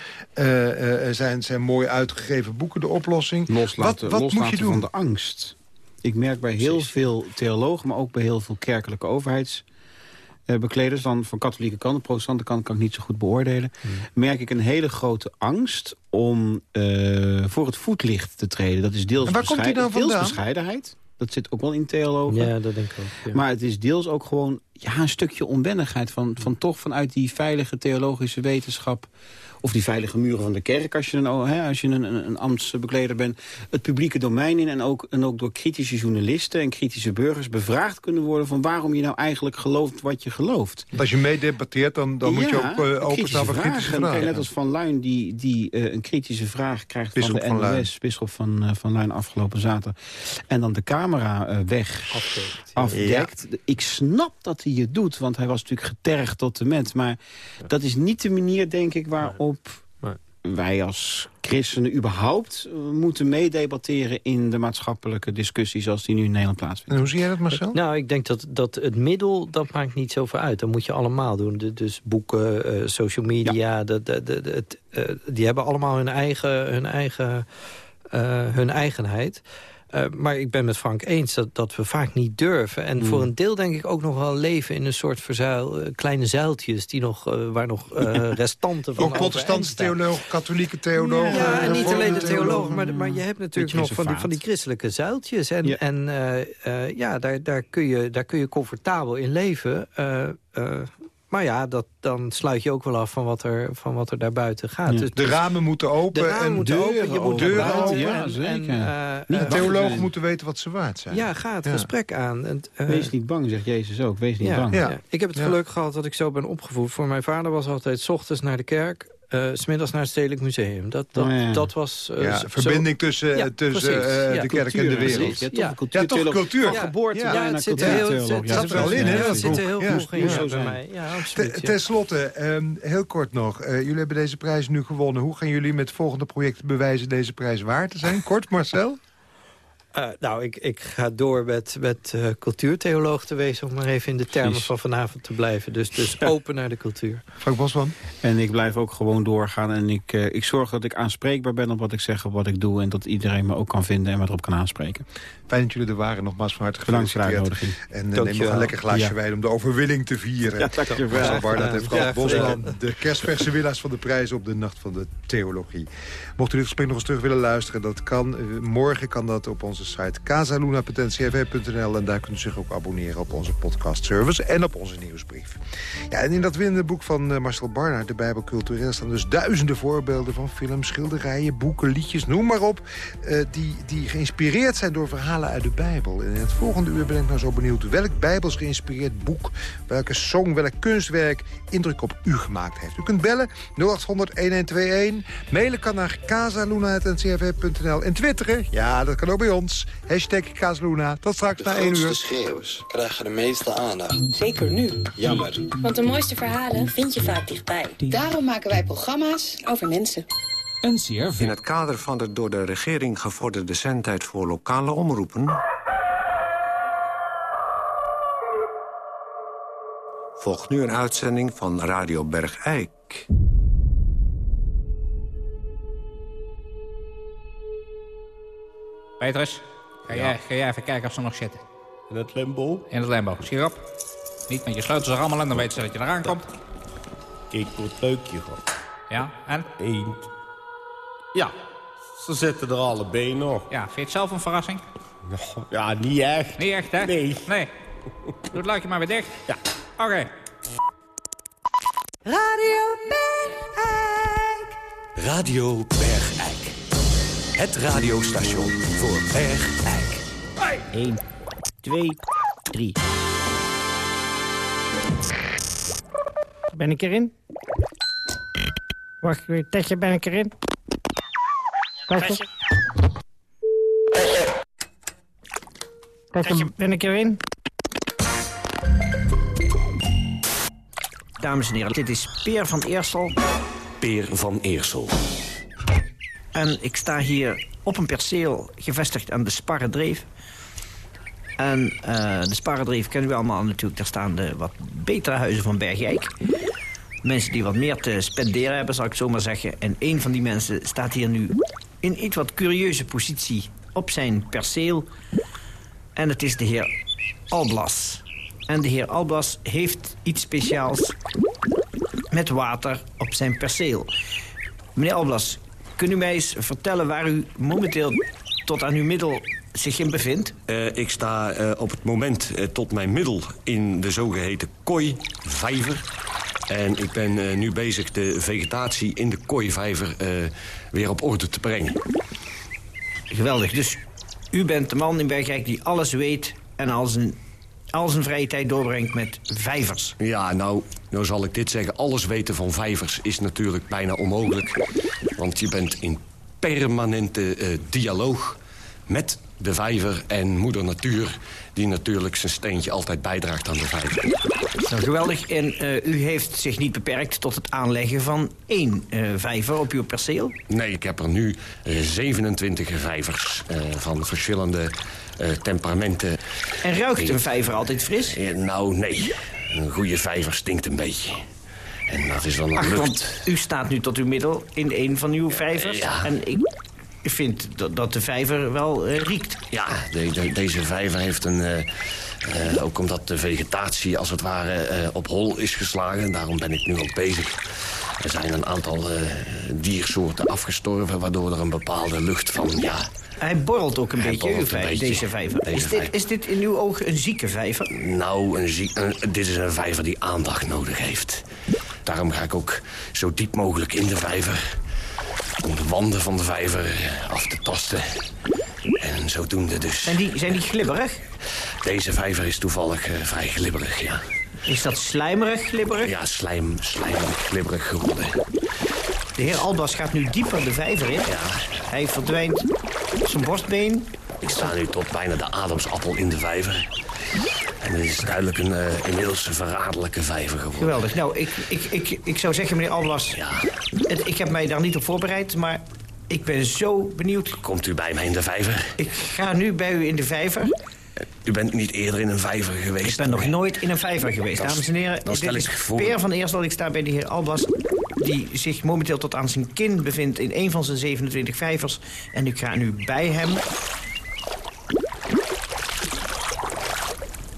Zijn, zijn mooi uitgegeven boeken de oplossing? Loslaten, Wat- wat moet je doen? van de angst. Ik merk bij heel veel theologen, maar ook bij heel veel kerkelijke overheidsbekleders... van, van katholieke kant, de protestante kant kan ik niet zo goed beoordelen... Hmm. merk ik een hele grote angst om eh, voor het voetlicht te treden. Dat is deels, En waar komt die dan deels bescheidenheid. Dat zit ook wel in theologen. Ja, dat denk ik ook. ja. Maar het is deels ook gewoon ja, een stukje onwennigheid. Van, van toch vanuit die veilige theologische wetenschap... of die veilige muren van de kerk als je een, oh, hè, als je een, een, een ambtsbekleder bent... het publieke domein in en ook, en ook door kritische journalisten... en kritische burgers bevraagd kunnen worden... van waarom je nou eigenlijk gelooft wat je gelooft. Want Als je meedebatteert, dan, dan moet je ook uh, openstaan voor kritische vragen. Net als Van Luin die, die uh, een kritische vraag krijgt Bisschop van de van NOS... Bisschop van, uh, van Luin afgelopen zaterdag. En dan de camera uh, weg Afdekt. afdekt. Ja. Ik snap dat hij het doet, want hij was natuurlijk getergd tot de mens. Maar ja. dat is niet de manier, denk ik, waarop Wij als christenen überhaupt uh, moeten meedebatteren in de maatschappelijke discussie zoals die nu in Nederland plaatsvindt. En hoe zie jij dat, Marcel? Nou, ik denk dat, dat het middel, dat maakt niet zoveel uit. Dat moet je allemaal doen. De, dus boeken, uh, social media, ja. de, de, de, het, uh, die hebben allemaal hun eigen, hun eigen, uh, hun eigenheid. Uh, maar ik ben met Frank eens dat, dat we vaak niet durven. En mm. voor een deel denk ik ook nog wel leven in een soort verzuil... Uh, kleine zuiltjes die nog, uh, waar nog restanten van Ook protestantse theologen, katholieke theologen. Ja, en niet alleen de theologen, maar, maar je hebt natuurlijk nog van die, van die christelijke zuiltjes. En, ja, en ja, daar, daar, kun je, daar kun je comfortabel in leven... Maar ja, dat, dan sluit je ook wel af van wat er, van wat er daarbuiten gaat. Ja. Dus, de ramen moeten open. De ramen en moeten deuren open. Je moet deuren open. Ja, zeker. En, uh, niet theologen moeten weten wat ze waard zijn. Ja, ga het ja. gesprek aan. En, uh, Wees niet bang, zegt Jezus ook. Wees niet ja, bang. Ja. Ik heb het geluk gehad dat ik zo ben opgevoed. Voor mijn vader was altijd 's ochtends naar de kerk... Uh, smiddags naar het Stedelijk Museum. Dat, dat, oh, ja. dat was... Uh, ja, zo, verbinding tussen, ja, tussen uh, ja, de kerk cultuur, en de wereld. Ja, toch, ja. cultuur, ja, toch cultuur. Geboorte ja. ja, het zit er heel, het, het zat er al in, hè? Ja, het zit er heel vroeg in bij mij. Ja, absoluut. Ten slotte, um, heel kort nog. Uh, jullie hebben deze prijs nu gewonnen. Hoe gaan jullie met volgende projecten bewijzen deze prijs waard te zijn? Kort, Marcel? Uh, nou, ik, ik ga door met, met uh, cultuurtheoloog te wezen... om maar even in de termen Precies. van vanavond te blijven. Dus, dus ja. open naar de cultuur. Frank Bosman? En ik blijf ook gewoon doorgaan. En ik, uh, ik zorg dat ik aanspreekbaar ben op wat ik zeg, op wat ik doe... en dat iedereen me ook kan vinden en me erop kan aanspreken. Fijn dat jullie er waren. Nogmaals van harte Bedankt voor de uitnodiging. En neem nog een lekker glaasje ja. wijn om de overwinning te vieren. Ja, dankjewel. En Frank ja, Bosman. De kerstverse winnaars van de prijs op de Nacht van de Theologie. Mocht u dit gesprek nog eens terug willen luisteren, dat kan. Morgen kan dat op onze site casaluna.ncrv.nl en daar kunt u zich ook abonneren op onze podcastservice en op onze nieuwsbrief. Ja, en in dat winnende boek van uh, Marcel Barnard, de Bijbel Cultureel, staan dus duizenden voorbeelden van films, schilderijen, boeken, liedjes, noem maar op, uh, die, die geïnspireerd zijn door verhalen uit de Bijbel. En in het volgende uur ben ik nou zo benieuwd welk Bijbels geïnspireerd boek, welke song, welk kunstwerk indruk op u gemaakt heeft. U kunt bellen 0800-1121, mailen kan naar casaluna.ncrv.nl en twitteren, ja, dat kan ook bij ons. Frans. Hashtag Casaluna. Tot straks na 1 uur. schreeuwers krijgen de meeste aandacht. Zeker nu. Jammer. Want de mooiste verhalen vind je vaak dichtbij. Daarom maken wij programma's over mensen. NCRV. In het kader van de door de regering gevorderde zendtijd voor lokale omroepen... volgt nu een uitzending van Radio Bergijk. Petrus, ga, jij, ga jij even kijken of ze nog zitten. In het limbo? In het limbo. Op. Niet met je sleutels rammelen, dan weten ze dat je eraan komt. Kijk door het leukje, god. Ja, en? Eén. Ja, ze zitten er allebei nog. Ja, vind je het zelf een verrassing? Ja, niet echt. Niet echt, hè? Nee. Nee. Doe het luikje maar weer dicht. Ja. Oké. Radio Bergijk. Radio Bergijk. Het radiostation voor Bergijk. 1, 2, 3. Ben ik erin? Wacht, weer, Tetje, ben ik erin? Tetje. Tetje, ben ik erin? Dames en heren, dit is Peer van Eersel. Peer van Eersel. En ik sta hier op een perceel gevestigd aan de Sparredreef. En eh, de Sparredreef kennen we allemaal natuurlijk. Daar staan de wat betere huizen van Bergijk. Mensen die wat meer te spenderen hebben, zal ik zo maar zeggen. En een van die mensen staat hier nu in iets wat curieuze positie op zijn perceel. En het is de heer Alblas. En de heer Alblas heeft iets speciaals met water op zijn perceel. Meneer Alblas, kunt u mij eens vertellen waar u momenteel tot aan uw middel zich in bevindt? Eh, ik sta eh, op het moment eh, tot mijn middel in de zogeheten kooivijver. En ik ben nu bezig de vegetatie in de kooivijver weer op orde te brengen. Geweldig, dus u bent de man in Bergrijk die alles weet... en al zijn, al zijn vrije tijd doorbrengt met vijvers. Ja, nou, nou zal ik dit zeggen. Alles weten van vijvers is natuurlijk bijna onmogelijk. Want je bent in permanente eh, dialoog met de vijver en moeder natuur... die natuurlijk zijn steentje altijd bijdraagt aan de vijver. Nou, geweldig. En eh, u heeft zich niet beperkt tot het aanleggen van één eh, vijver op uw perceel? Nee, ik heb er nu eh, 27 vijvers van verschillende temperamenten. En ruikt een vijver altijd fris? Nou, nee. Een goede vijver stinkt een beetje. En dat is wel een Ach, lucht. want u staat nu tot uw middel in een van uw vijvers. Ja. En ik vind dat, dat de vijver wel eh, riekt. Ja, de- de- deze vijver heeft een... eh, eh, ook omdat de vegetatie als het ware op hol is geslagen. Daarom ben ik nu ook bezig. Er zijn een aantal diersoorten afgestorven... waardoor er een bepaalde lucht van, ja... Hij borrelt ook een beetje, borrelt uw een vij- beetje. deze vijver. Deze is, dit, vijver. is dit in uw ogen een zieke vijver? Nou, een- dit is een vijver die aandacht nodig heeft. Daarom ga ik ook zo diep mogelijk in de vijver. Om de wanden van de vijver af te tasten. En zodoende dus. Zijn die, zijn die glibberig? Deze vijver is toevallig eh, vrij glibberig, ja. Is dat slijmerig glibberig? Ja, slijm, slijmerig, glibberig geworden. De heer Albas gaat nu dieper de vijver in. Hij verdwijnt op zijn borstbeen. Ik sta nu tot bijna de ademsappel in de vijver. En het is duidelijk een eh, inmiddels een verraderlijke vijver geworden. Geweldig. Nou, ik, ik, ik, ik zou zeggen, meneer Alblas... het- ik heb mij daar niet op voorbereid, maar ik ben zo benieuwd. Komt u bij mij in de vijver? Ik ga nu bij u in de vijver. U bent niet eerder in een vijver geweest? Ik ben nog nooit in een vijver geweest, Dan- dames en heren. dan stel dit ik is voor- Peer van Eersel. Ik sta bij de heer Albas... die zich momenteel tot aan zijn kin bevindt... in een van zijn 27 vijvers. En ik ga nu bij hem...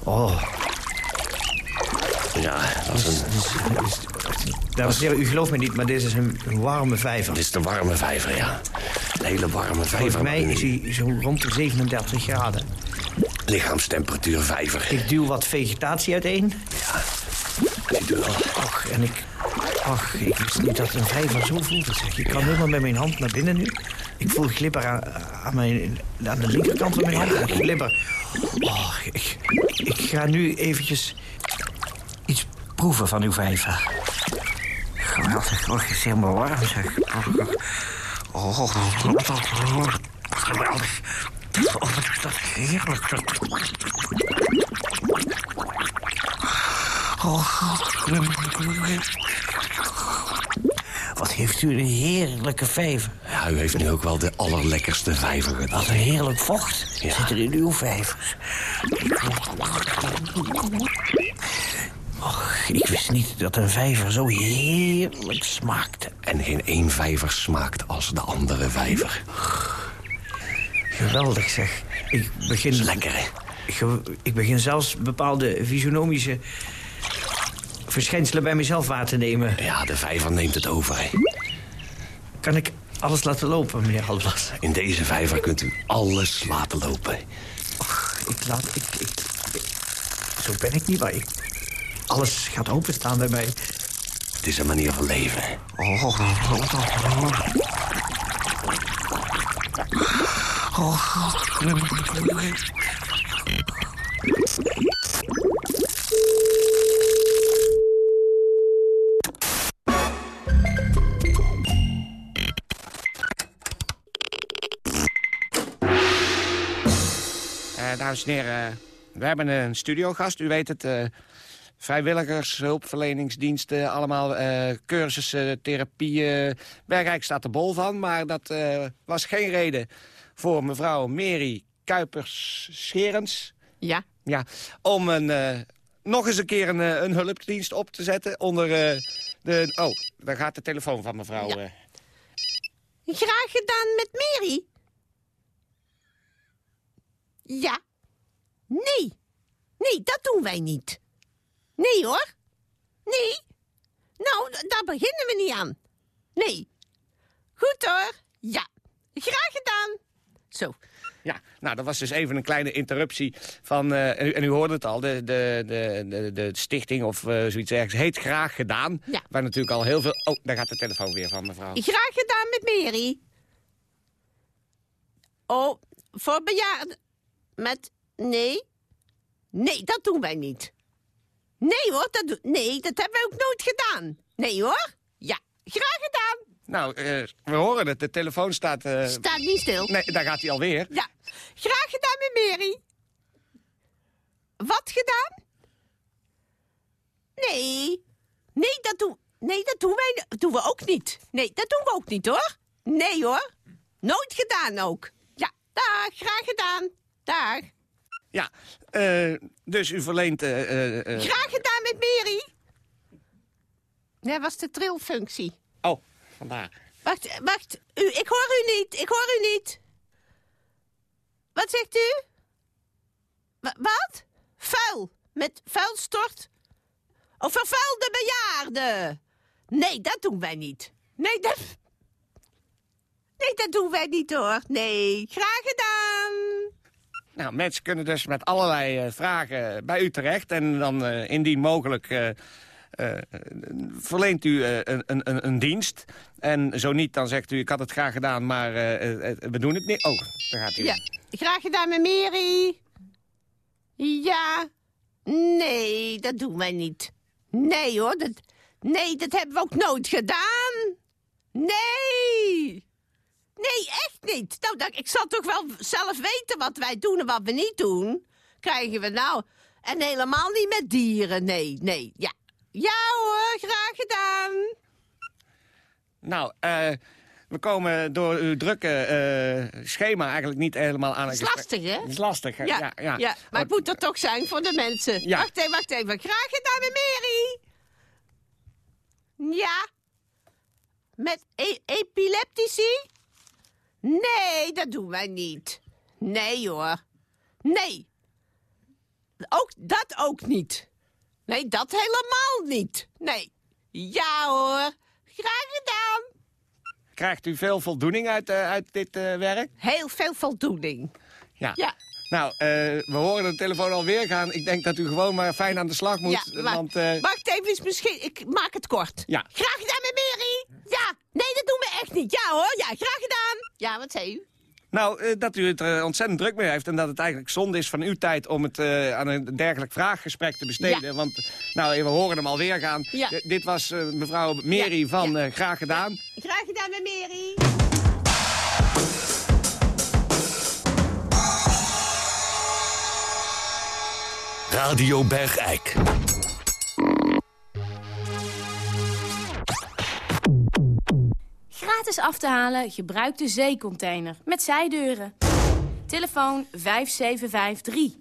Oh, Ja, dat is een... dames en heren, u gelooft me niet, maar dit is een, warme vijver. Dit is de warme vijver, ja. Een hele warme vijver. Volgens mij is hij zo rond de 37 graden. Lichaamstemperatuur vijver. Ik duw wat vegetatie uiteen. Ik doe. Ach, en ik... Ach, ik wist niet dat een vijver zo voelt. Zeg. Ik kan helemaal met mijn hand naar binnen nu. Ik voel glibber aan, aan, mijn, aan de linkerkant van mijn hand. En glibber. Oh, ik, ik ga nu eventjes iets proeven van uw vijver. Geweldig. Oh, het is helemaal warm, zeg. Oh, geweldig. dat heerlijk. Oh, wat heeft u een heerlijke vijver. Ja, u heeft nu ook wel de allerlekkerste vijver gedaan. Wat een heerlijk vocht zit er in uw vijver. Och, ik wist niet dat een vijver zo heerlijk smaakte. En geen één vijver smaakt als de andere vijver. Geweldig zeg. Ik begin... Lekker, hè? Ik begin zelfs bepaalde fysionomische verschijnselen bij mezelf waar te nemen. Ja, de vijver neemt het over, hè? Kan ik alles laten lopen, meneer Halblas? In deze vijver kunt u alles laten lopen. Ik laat... Ik, ik, zo ben ik niet, maar ik, alles gaat openstaan bij mij. Het is een manier van leven? Oh, oh, oh, oh. Dames en heren, we hebben een studiogast. U weet het, eh, vrijwilligers, hulpverleningsdiensten... allemaal eh, cursussen, therapieën. Bergrijk staat er bol van, maar dat eh, was geen reden... voor mevrouw Mary Kuipers-Scherens... Ja. Ja, om een, nog eens een keer een, een hulpdienst op te zetten onder de... Oh, daar gaat de telefoon van mevrouw. Graag gedaan met Mary. Ja. Nee. Nee, dat doen wij niet. Nee hoor. Nee. Nou, daar beginnen we niet aan. Nee. Goed hoor. Ja. Graag gedaan. Zo. Ja, nou, dat was dus even een kleine interruptie van... eh, en, u, en u hoorde het al, de, de, de, de, de stichting of eh, zoiets ergens heet Graag Gedaan. Ja. Waar natuurlijk al heel veel... Oh, daar gaat de telefoon weer van, mevrouw. Graag gedaan met Mary. Oh, voor bejaarden. Met. Nee. Nee, dat doen wij niet. Nee hoor, dat, nee, dat hebben wij ook nooit gedaan. Nee hoor. Ja, graag gedaan. Nou, eh, we horen het, de telefoon staat... eh, Staat niet stil. Nee, daar gaat hij alweer. Ja, graag gedaan met Mary. Wat gedaan? Nee. Nee, dat doen, nee, dat doen wij dat doen we ook niet. Nee, dat doen we ook niet hoor. Nee hoor. Nooit gedaan ook. Ja, dag, graag gedaan. Dag. Ja, eh, dus u verleent... eh, eh, Graag gedaan met Mary. Dat was de trilfunctie. Oh, vandaar. Wacht, wacht. U, ik hoor u niet. Ik hoor u niet. Wat zegt u? Wa- wat? Vuil. Met vuilstort? Of vervuilde bejaarden? Nee, dat doen wij niet. Nee, dat... Nee, dat doen wij niet hoor. Nee, graag gedaan. Nou, mensen kunnen dus met allerlei eh, vragen bij u terecht. En dan eh, indien mogelijk eh, verleent u een, een, een dienst. En zo niet, dan zegt u, ik had het graag gedaan, maar we doen het niet. Oh, daar gaat u. Ja, graag gedaan met Mary. Ja. Nee, dat doen wij niet. Nee hoor, dat, nee, dat hebben we ook nooit gedaan. Nee. Nee, echt niet. Nou, dat, ik zal toch wel zelf weten wat wij doen en wat we niet doen. Krijgen we nou. En helemaal niet met dieren, nee, nee. Ja, ja hoor, graag gedaan. Nou, eh, we komen door uw drukke eh, schema eigenlijk niet helemaal aan. Dat is lastig, hè? Het is lastig, hè? Ja, ja, ja. maar het moet er toch zijn voor de mensen. Ja. Wacht even, wacht even. Graag gedaan met Mary. Ja. Met e- epileptici? Nee, dat doen wij niet. Nee hoor. Nee. Ook, dat ook niet. Nee, dat helemaal niet. Nee. Ja hoor. Graag gedaan. Krijgt u veel voldoening uit, eh, uit dit eh, werk? Heel veel voldoening. Ja. Ja. Nou, eh, we horen de telefoon alweer gaan. Ik denk dat u gewoon maar fijn aan de slag moet. Ja, maar- want, eh, Wacht even, is misschien, ik maak het kort. Ja. Graag gedaan met Mary. Ja, nee, dat doen we echt niet. Ja hoor, ja, graag gedaan. Ja, wat zei u? Nou, eh, dat u het er ontzettend druk mee heeft... en dat het eigenlijk zonde is van uw tijd om het eh, aan een dergelijk vraaggesprek te besteden. Ja. Want, nou, we horen hem alweer gaan. Ja. Dit was mevrouw Mary van Graag Gedaan. Graag gedaan met Mary. Radio Bergijk. Gratis af te halen, gebruik de zeecontainer met zijdeuren. Telefoon 5753.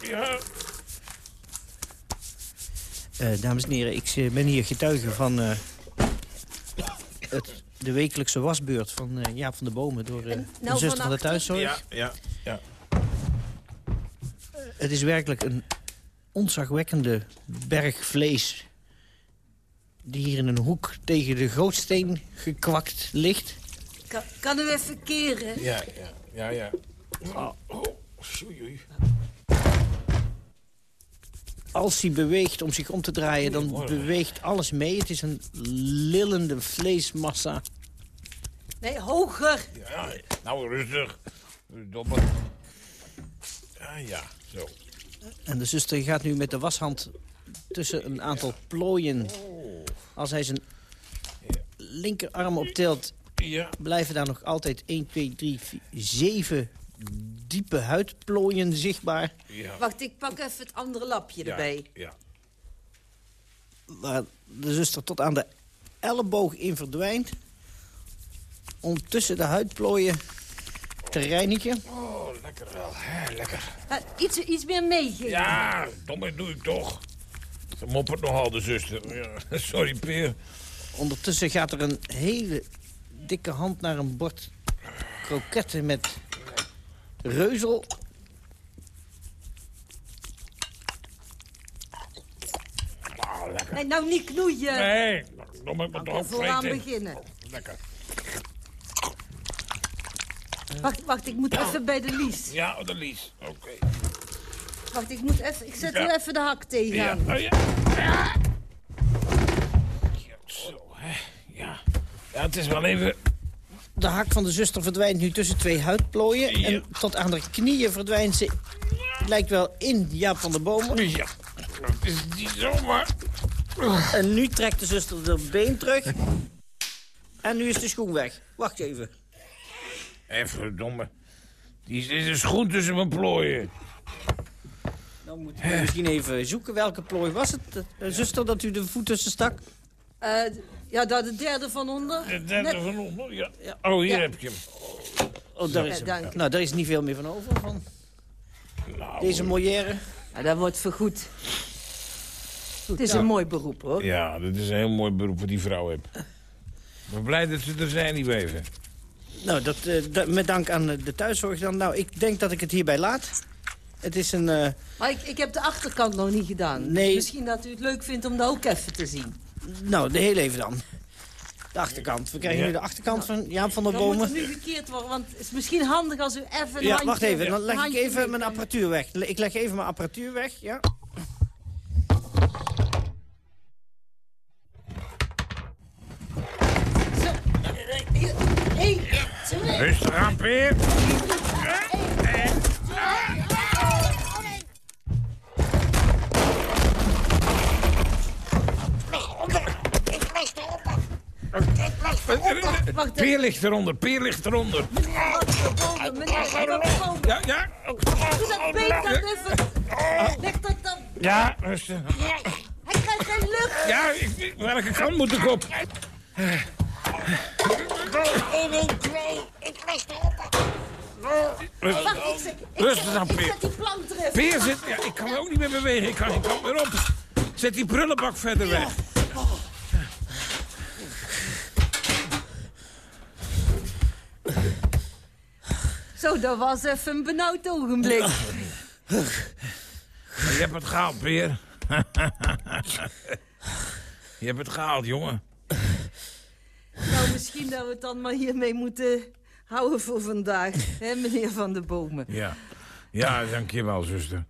Ja. Eh, dames en heren, ik eh, ben hier getuige van eh, het, de wekelijkse wasbeurt van eh, Jaap van de Bomen... door eh, nou de zuster van de thuiszorg. Ja, ja, ja. Het is werkelijk een onzagwekkende berg vlees... die hier in een hoek tegen de gootsteen gekwakt ligt. Kan, kan u even keren? Ja, ja, ja, ja. Oh, oh, oei. Als hij beweegt om zich om te draaien, dan beweegt alles mee. Het is een lillende vleesmassa. Nee, hoger. Ja, nou, rustig. Domme. Ja, ja, zo. En de zuster gaat nu met de washand tussen een aantal plooien. Als hij zijn linkerarm optilt, Ja. blijven daar nog altijd 1, 2, 3, 4, 7 diepe huidplooien zichtbaar. Wacht, ik pak even het andere lapje Ja, erbij. ja. Waar de zuster tot aan de elleboog in verdwijnt. Om tussen de huidplooien te reinigen. Oh, lekker wel. Hè, lekker. Iets, iets meer meegeven. Ja, domme doe ik toch. Ze moppert nogal, de zuster. Ja, sorry, Peer. Ondertussen gaat er een hele dikke hand naar een bord kroketten met reuzel. Oh, lekker. Nee, nou niet knoeien. Nee, domme, ik moet Oké, toch vooraan opvreten. beginnen. Lekker. Wacht, wacht, ik moet even bij de lies. Ja, de lies. Oké. Wacht, ik moet even... Ik zet Ja. er even de hak Ja, tegenaan. oh, ja. Ja. Ja, Zo, hè. Ja. Ja, het is wel even... De hak van de zuster verdwijnt nu tussen twee huidplooien. En tot aan de knieën verdwijnt ze, lijkt wel, in Jaap van de Bomen. Ja, dat is niet zomaar. En nu trekt de zuster de been terug. En nu is de schoen weg. Wacht even. Even, domme. Die is een schoen tussen mijn plooien. Dan moeten we misschien even zoeken. Welke plooi was het, zuster, dat u de voet tussen stak? Eh, ja, daar de derde van onder. De derde Net- van onder, ja. Oh, hier Ja. heb je hem. Oh, daar is hem. Nou, daar is niet veel meer van over. Van Nou, deze Molière. Ja, dat wordt vergoed. Het is Ja. een mooi beroep, hoor. Ja, dat is een heel mooi beroep wat die vrouw heeft. Ik ben blij dat ze er zijn, die weven. Nou, dat, eh, met dank aan de thuiszorg dan. Nou, ik denk dat ik het hierbij laat. Het is een... eh, Maar ik, ik heb de achterkant nog niet gedaan. Nee. Misschien dat u het leuk vindt om dat ook even te zien. Nou, de heel even dan. De achterkant. We krijgen Ja. nu de achterkant van Jaap van der Dan moet Bomen. het nu gekeerd worden, want het is misschien handig als u even een Ja, handje... wacht even. Dan leg ik even mijn apparatuur weg. Ik leg even mijn apparatuur weg, ja. Hey, zo. Rustig aan, Peer. Wacht Peer ligt eronder, Peer ligt eronder. Ja, ja. Dan. Leg dat dan. Ja, rustig. Hij krijgt geen lucht. Ja, welke kant moet ik op? 1, 1, 2. Ik leg erop. Rustig, Wacht, ik rustig ik Peer. zet die plank er even. Peer zit... Ja, ik kan me ook niet meer bewegen. Ik kan geen kant meer op. Zet die prullenbak verder weg. Zo, dat was even een benauwd ogenblik. Je hebt het gehaald, Peer. Je hebt het gehaald, jongen. Nou, misschien dat we het dan maar hiermee moeten houden voor vandaag. Hè, meneer Van der Bomen. Ja. Ja, dankjewel, zuster.